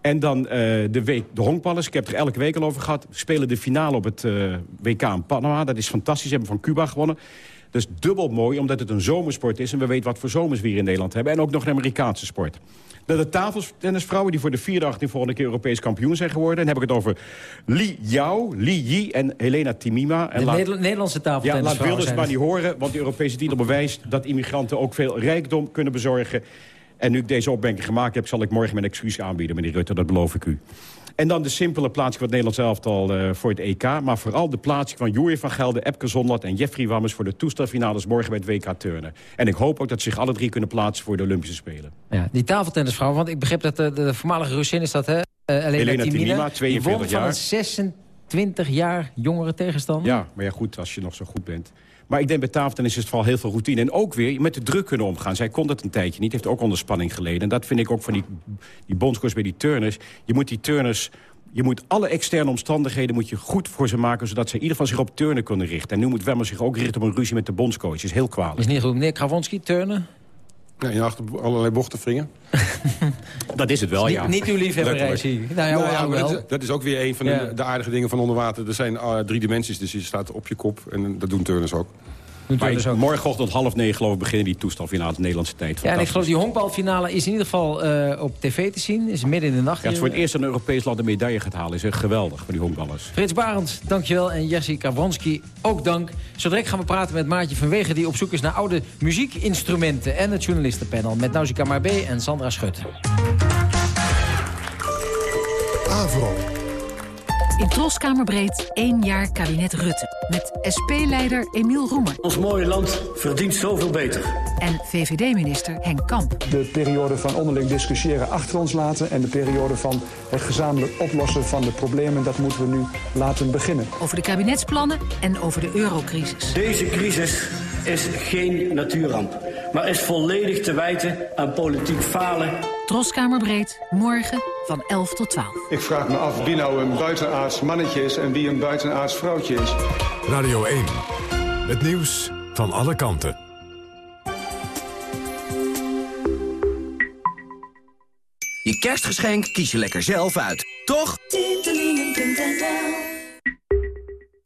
En dan uh, de, week, de honkballers, ik heb het er elke week al over gehad... spelen de finale op het uh, WK in Panama. Dat is fantastisch, ze hebben van Cuba gewonnen. Dat is dubbel mooi, omdat het een zomersport is... en we weten wat voor zomers we hier in Nederland hebben. En ook nog een Amerikaanse sport. De, de tafeltennisvrouwen die voor de vierde acht volgende keer Europees kampioen zijn geworden. Dan heb ik het over Li Yao, Li Yi en Helena Timima. En de laat, Nederlandse tafeltennisvrouwen Ja, laat Wilders maar niet horen, want de Europese titel bewijst... dat immigranten ook veel rijkdom kunnen bezorgen. En nu ik deze opmerking gemaakt heb, zal ik morgen mijn excuus aanbieden, meneer Rutte. Dat beloof ik u. En dan de simpele plaatsing van het Nederlands elftal uh, voor het EK. Maar vooral de plaatsing van Joeri van Gelder, Epke Zonlat en Jeffrey Wammers... voor de toestelfinales morgen bij het WK Turnen. En ik hoop ook dat zich alle drie kunnen plaatsen voor de Olympische Spelen. Ja, die tafeltennisvrouw, want ik begreep dat de, de voormalige Russin is dat, hè? Uh, Elena, Elena Timina, 42 jaar. 26 jaar jongere tegenstander. Ja, maar ja goed, als je nog zo goed bent. Maar ik denk bij tafeltennis is het vooral heel veel routine. En ook weer met de druk kunnen omgaan. Zij kon dat een tijdje niet, heeft ook onder spanning geleden. En dat vind ik ook van die, die bondscoach bij die turners. Je moet die turners je moet alle externe omstandigheden moet je goed voor ze maken... zodat ze in ieder geval zich op turnen kunnen richten. En nu moet Wemmer zich ook richten op een ruzie met de bondscoach. Is heel kwalijk. Is niet goed. Meneer Krawonski, turnen? Ja, je achter allerlei bochten vringen. dat is het wel, ja. Niet, uw liefhebberij, zie Nou ja, nou ja dat, is, dat, is, ook weer een van de, de, aardige dingen van onder water. Er zijn uh, drie dimensies, dus je staat op je kop. En dat doen turners ook. Maar dus morgenochtend half negen geloof ik beginnen die toestelfinale Nederlandse tijd. Ja, en ik geloof die honkbalfinale is in ieder geval uh, op tv te zien. Is midden in de nacht. Ja, het is voor het eerst een Europees land een medaille gaat halen. Is echt geweldig voor die honkballers. Frits Barend, dankjewel. En Jessica Wronski, ook dank. Zo direct gaan we praten met Maartje van Wegen... die op zoek is naar oude muziekinstrumenten. En het journalistenpanel met Nausicaa Marbé en Sandra Schutte. Avro. In Troskamerbreed één jaar kabinet Rutte. Met SP-leider Emiel Roemer. Ons mooie land verdient zoveel beter. En VVD-minister Henk Kamp. De periode van onderling discussiëren achter ons laten... en de periode van het gezamenlijk oplossen van de problemen... dat moeten we nu laten beginnen. Over de kabinetsplannen en over de eurocrisis. Deze crisis is geen natuurramp, maar is volledig te wijten aan politiek falen. Troskamerbreed, morgen van 11 tot 12. Ik vraag me af wie nou een buitenaards mannetje is en wie een buitenaards vrouwtje is. Radio 1, het nieuws van alle kanten. Je kerstgeschenk kies je lekker zelf uit, toch?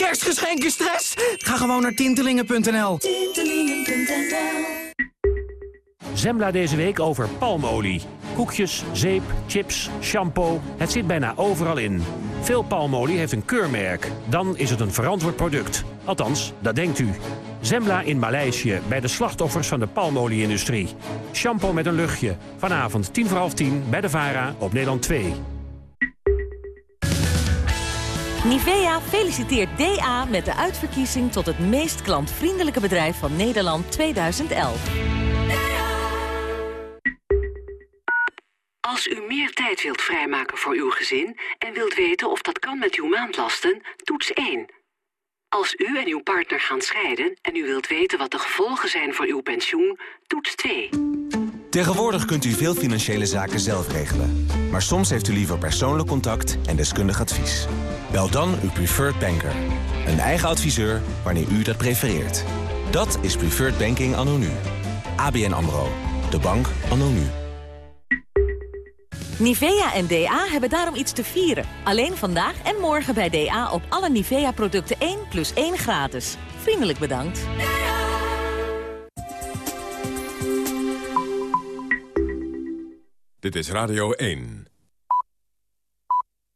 Kerstgeschenken stress? Ga gewoon naar tintelingen.nl. Tintelingen.nl Zembla deze week over palmolie. Koekjes, zeep, chips, shampoo. Het zit bijna overal in. Veel palmolie heeft een keurmerk. Dan is het een verantwoord product. Althans, dat denkt u. Zembla in Maleisië bij de slachtoffers van de palmolie-industrie. Shampoo met een luchtje. Vanavond tien voor half tien bij de VARA op Nederland 2. Nivea feliciteert DA met de uitverkiezing tot het meest klantvriendelijke bedrijf van Nederland 2011. Als u meer tijd wilt vrijmaken voor uw gezin en wilt weten of dat kan met uw maandlasten, toets 1. Als u en uw partner gaan scheiden en u wilt weten wat de gevolgen zijn voor uw pensioen, toets 2. Tegenwoordig kunt u veel financiële zaken zelf regelen. Maar soms heeft u liever persoonlijk contact en deskundig advies. Bel dan uw preferred banker. Een eigen adviseur wanneer u dat prefereert. Dat is Preferred Banking anno nu. ABN AMRO. De bank anno nu. Nivea en DA hebben daarom iets te vieren. Alleen vandaag en morgen bij DA op alle Nivea-producten 1 plus 1 gratis. Vriendelijk bedankt. Dit is Radio 1.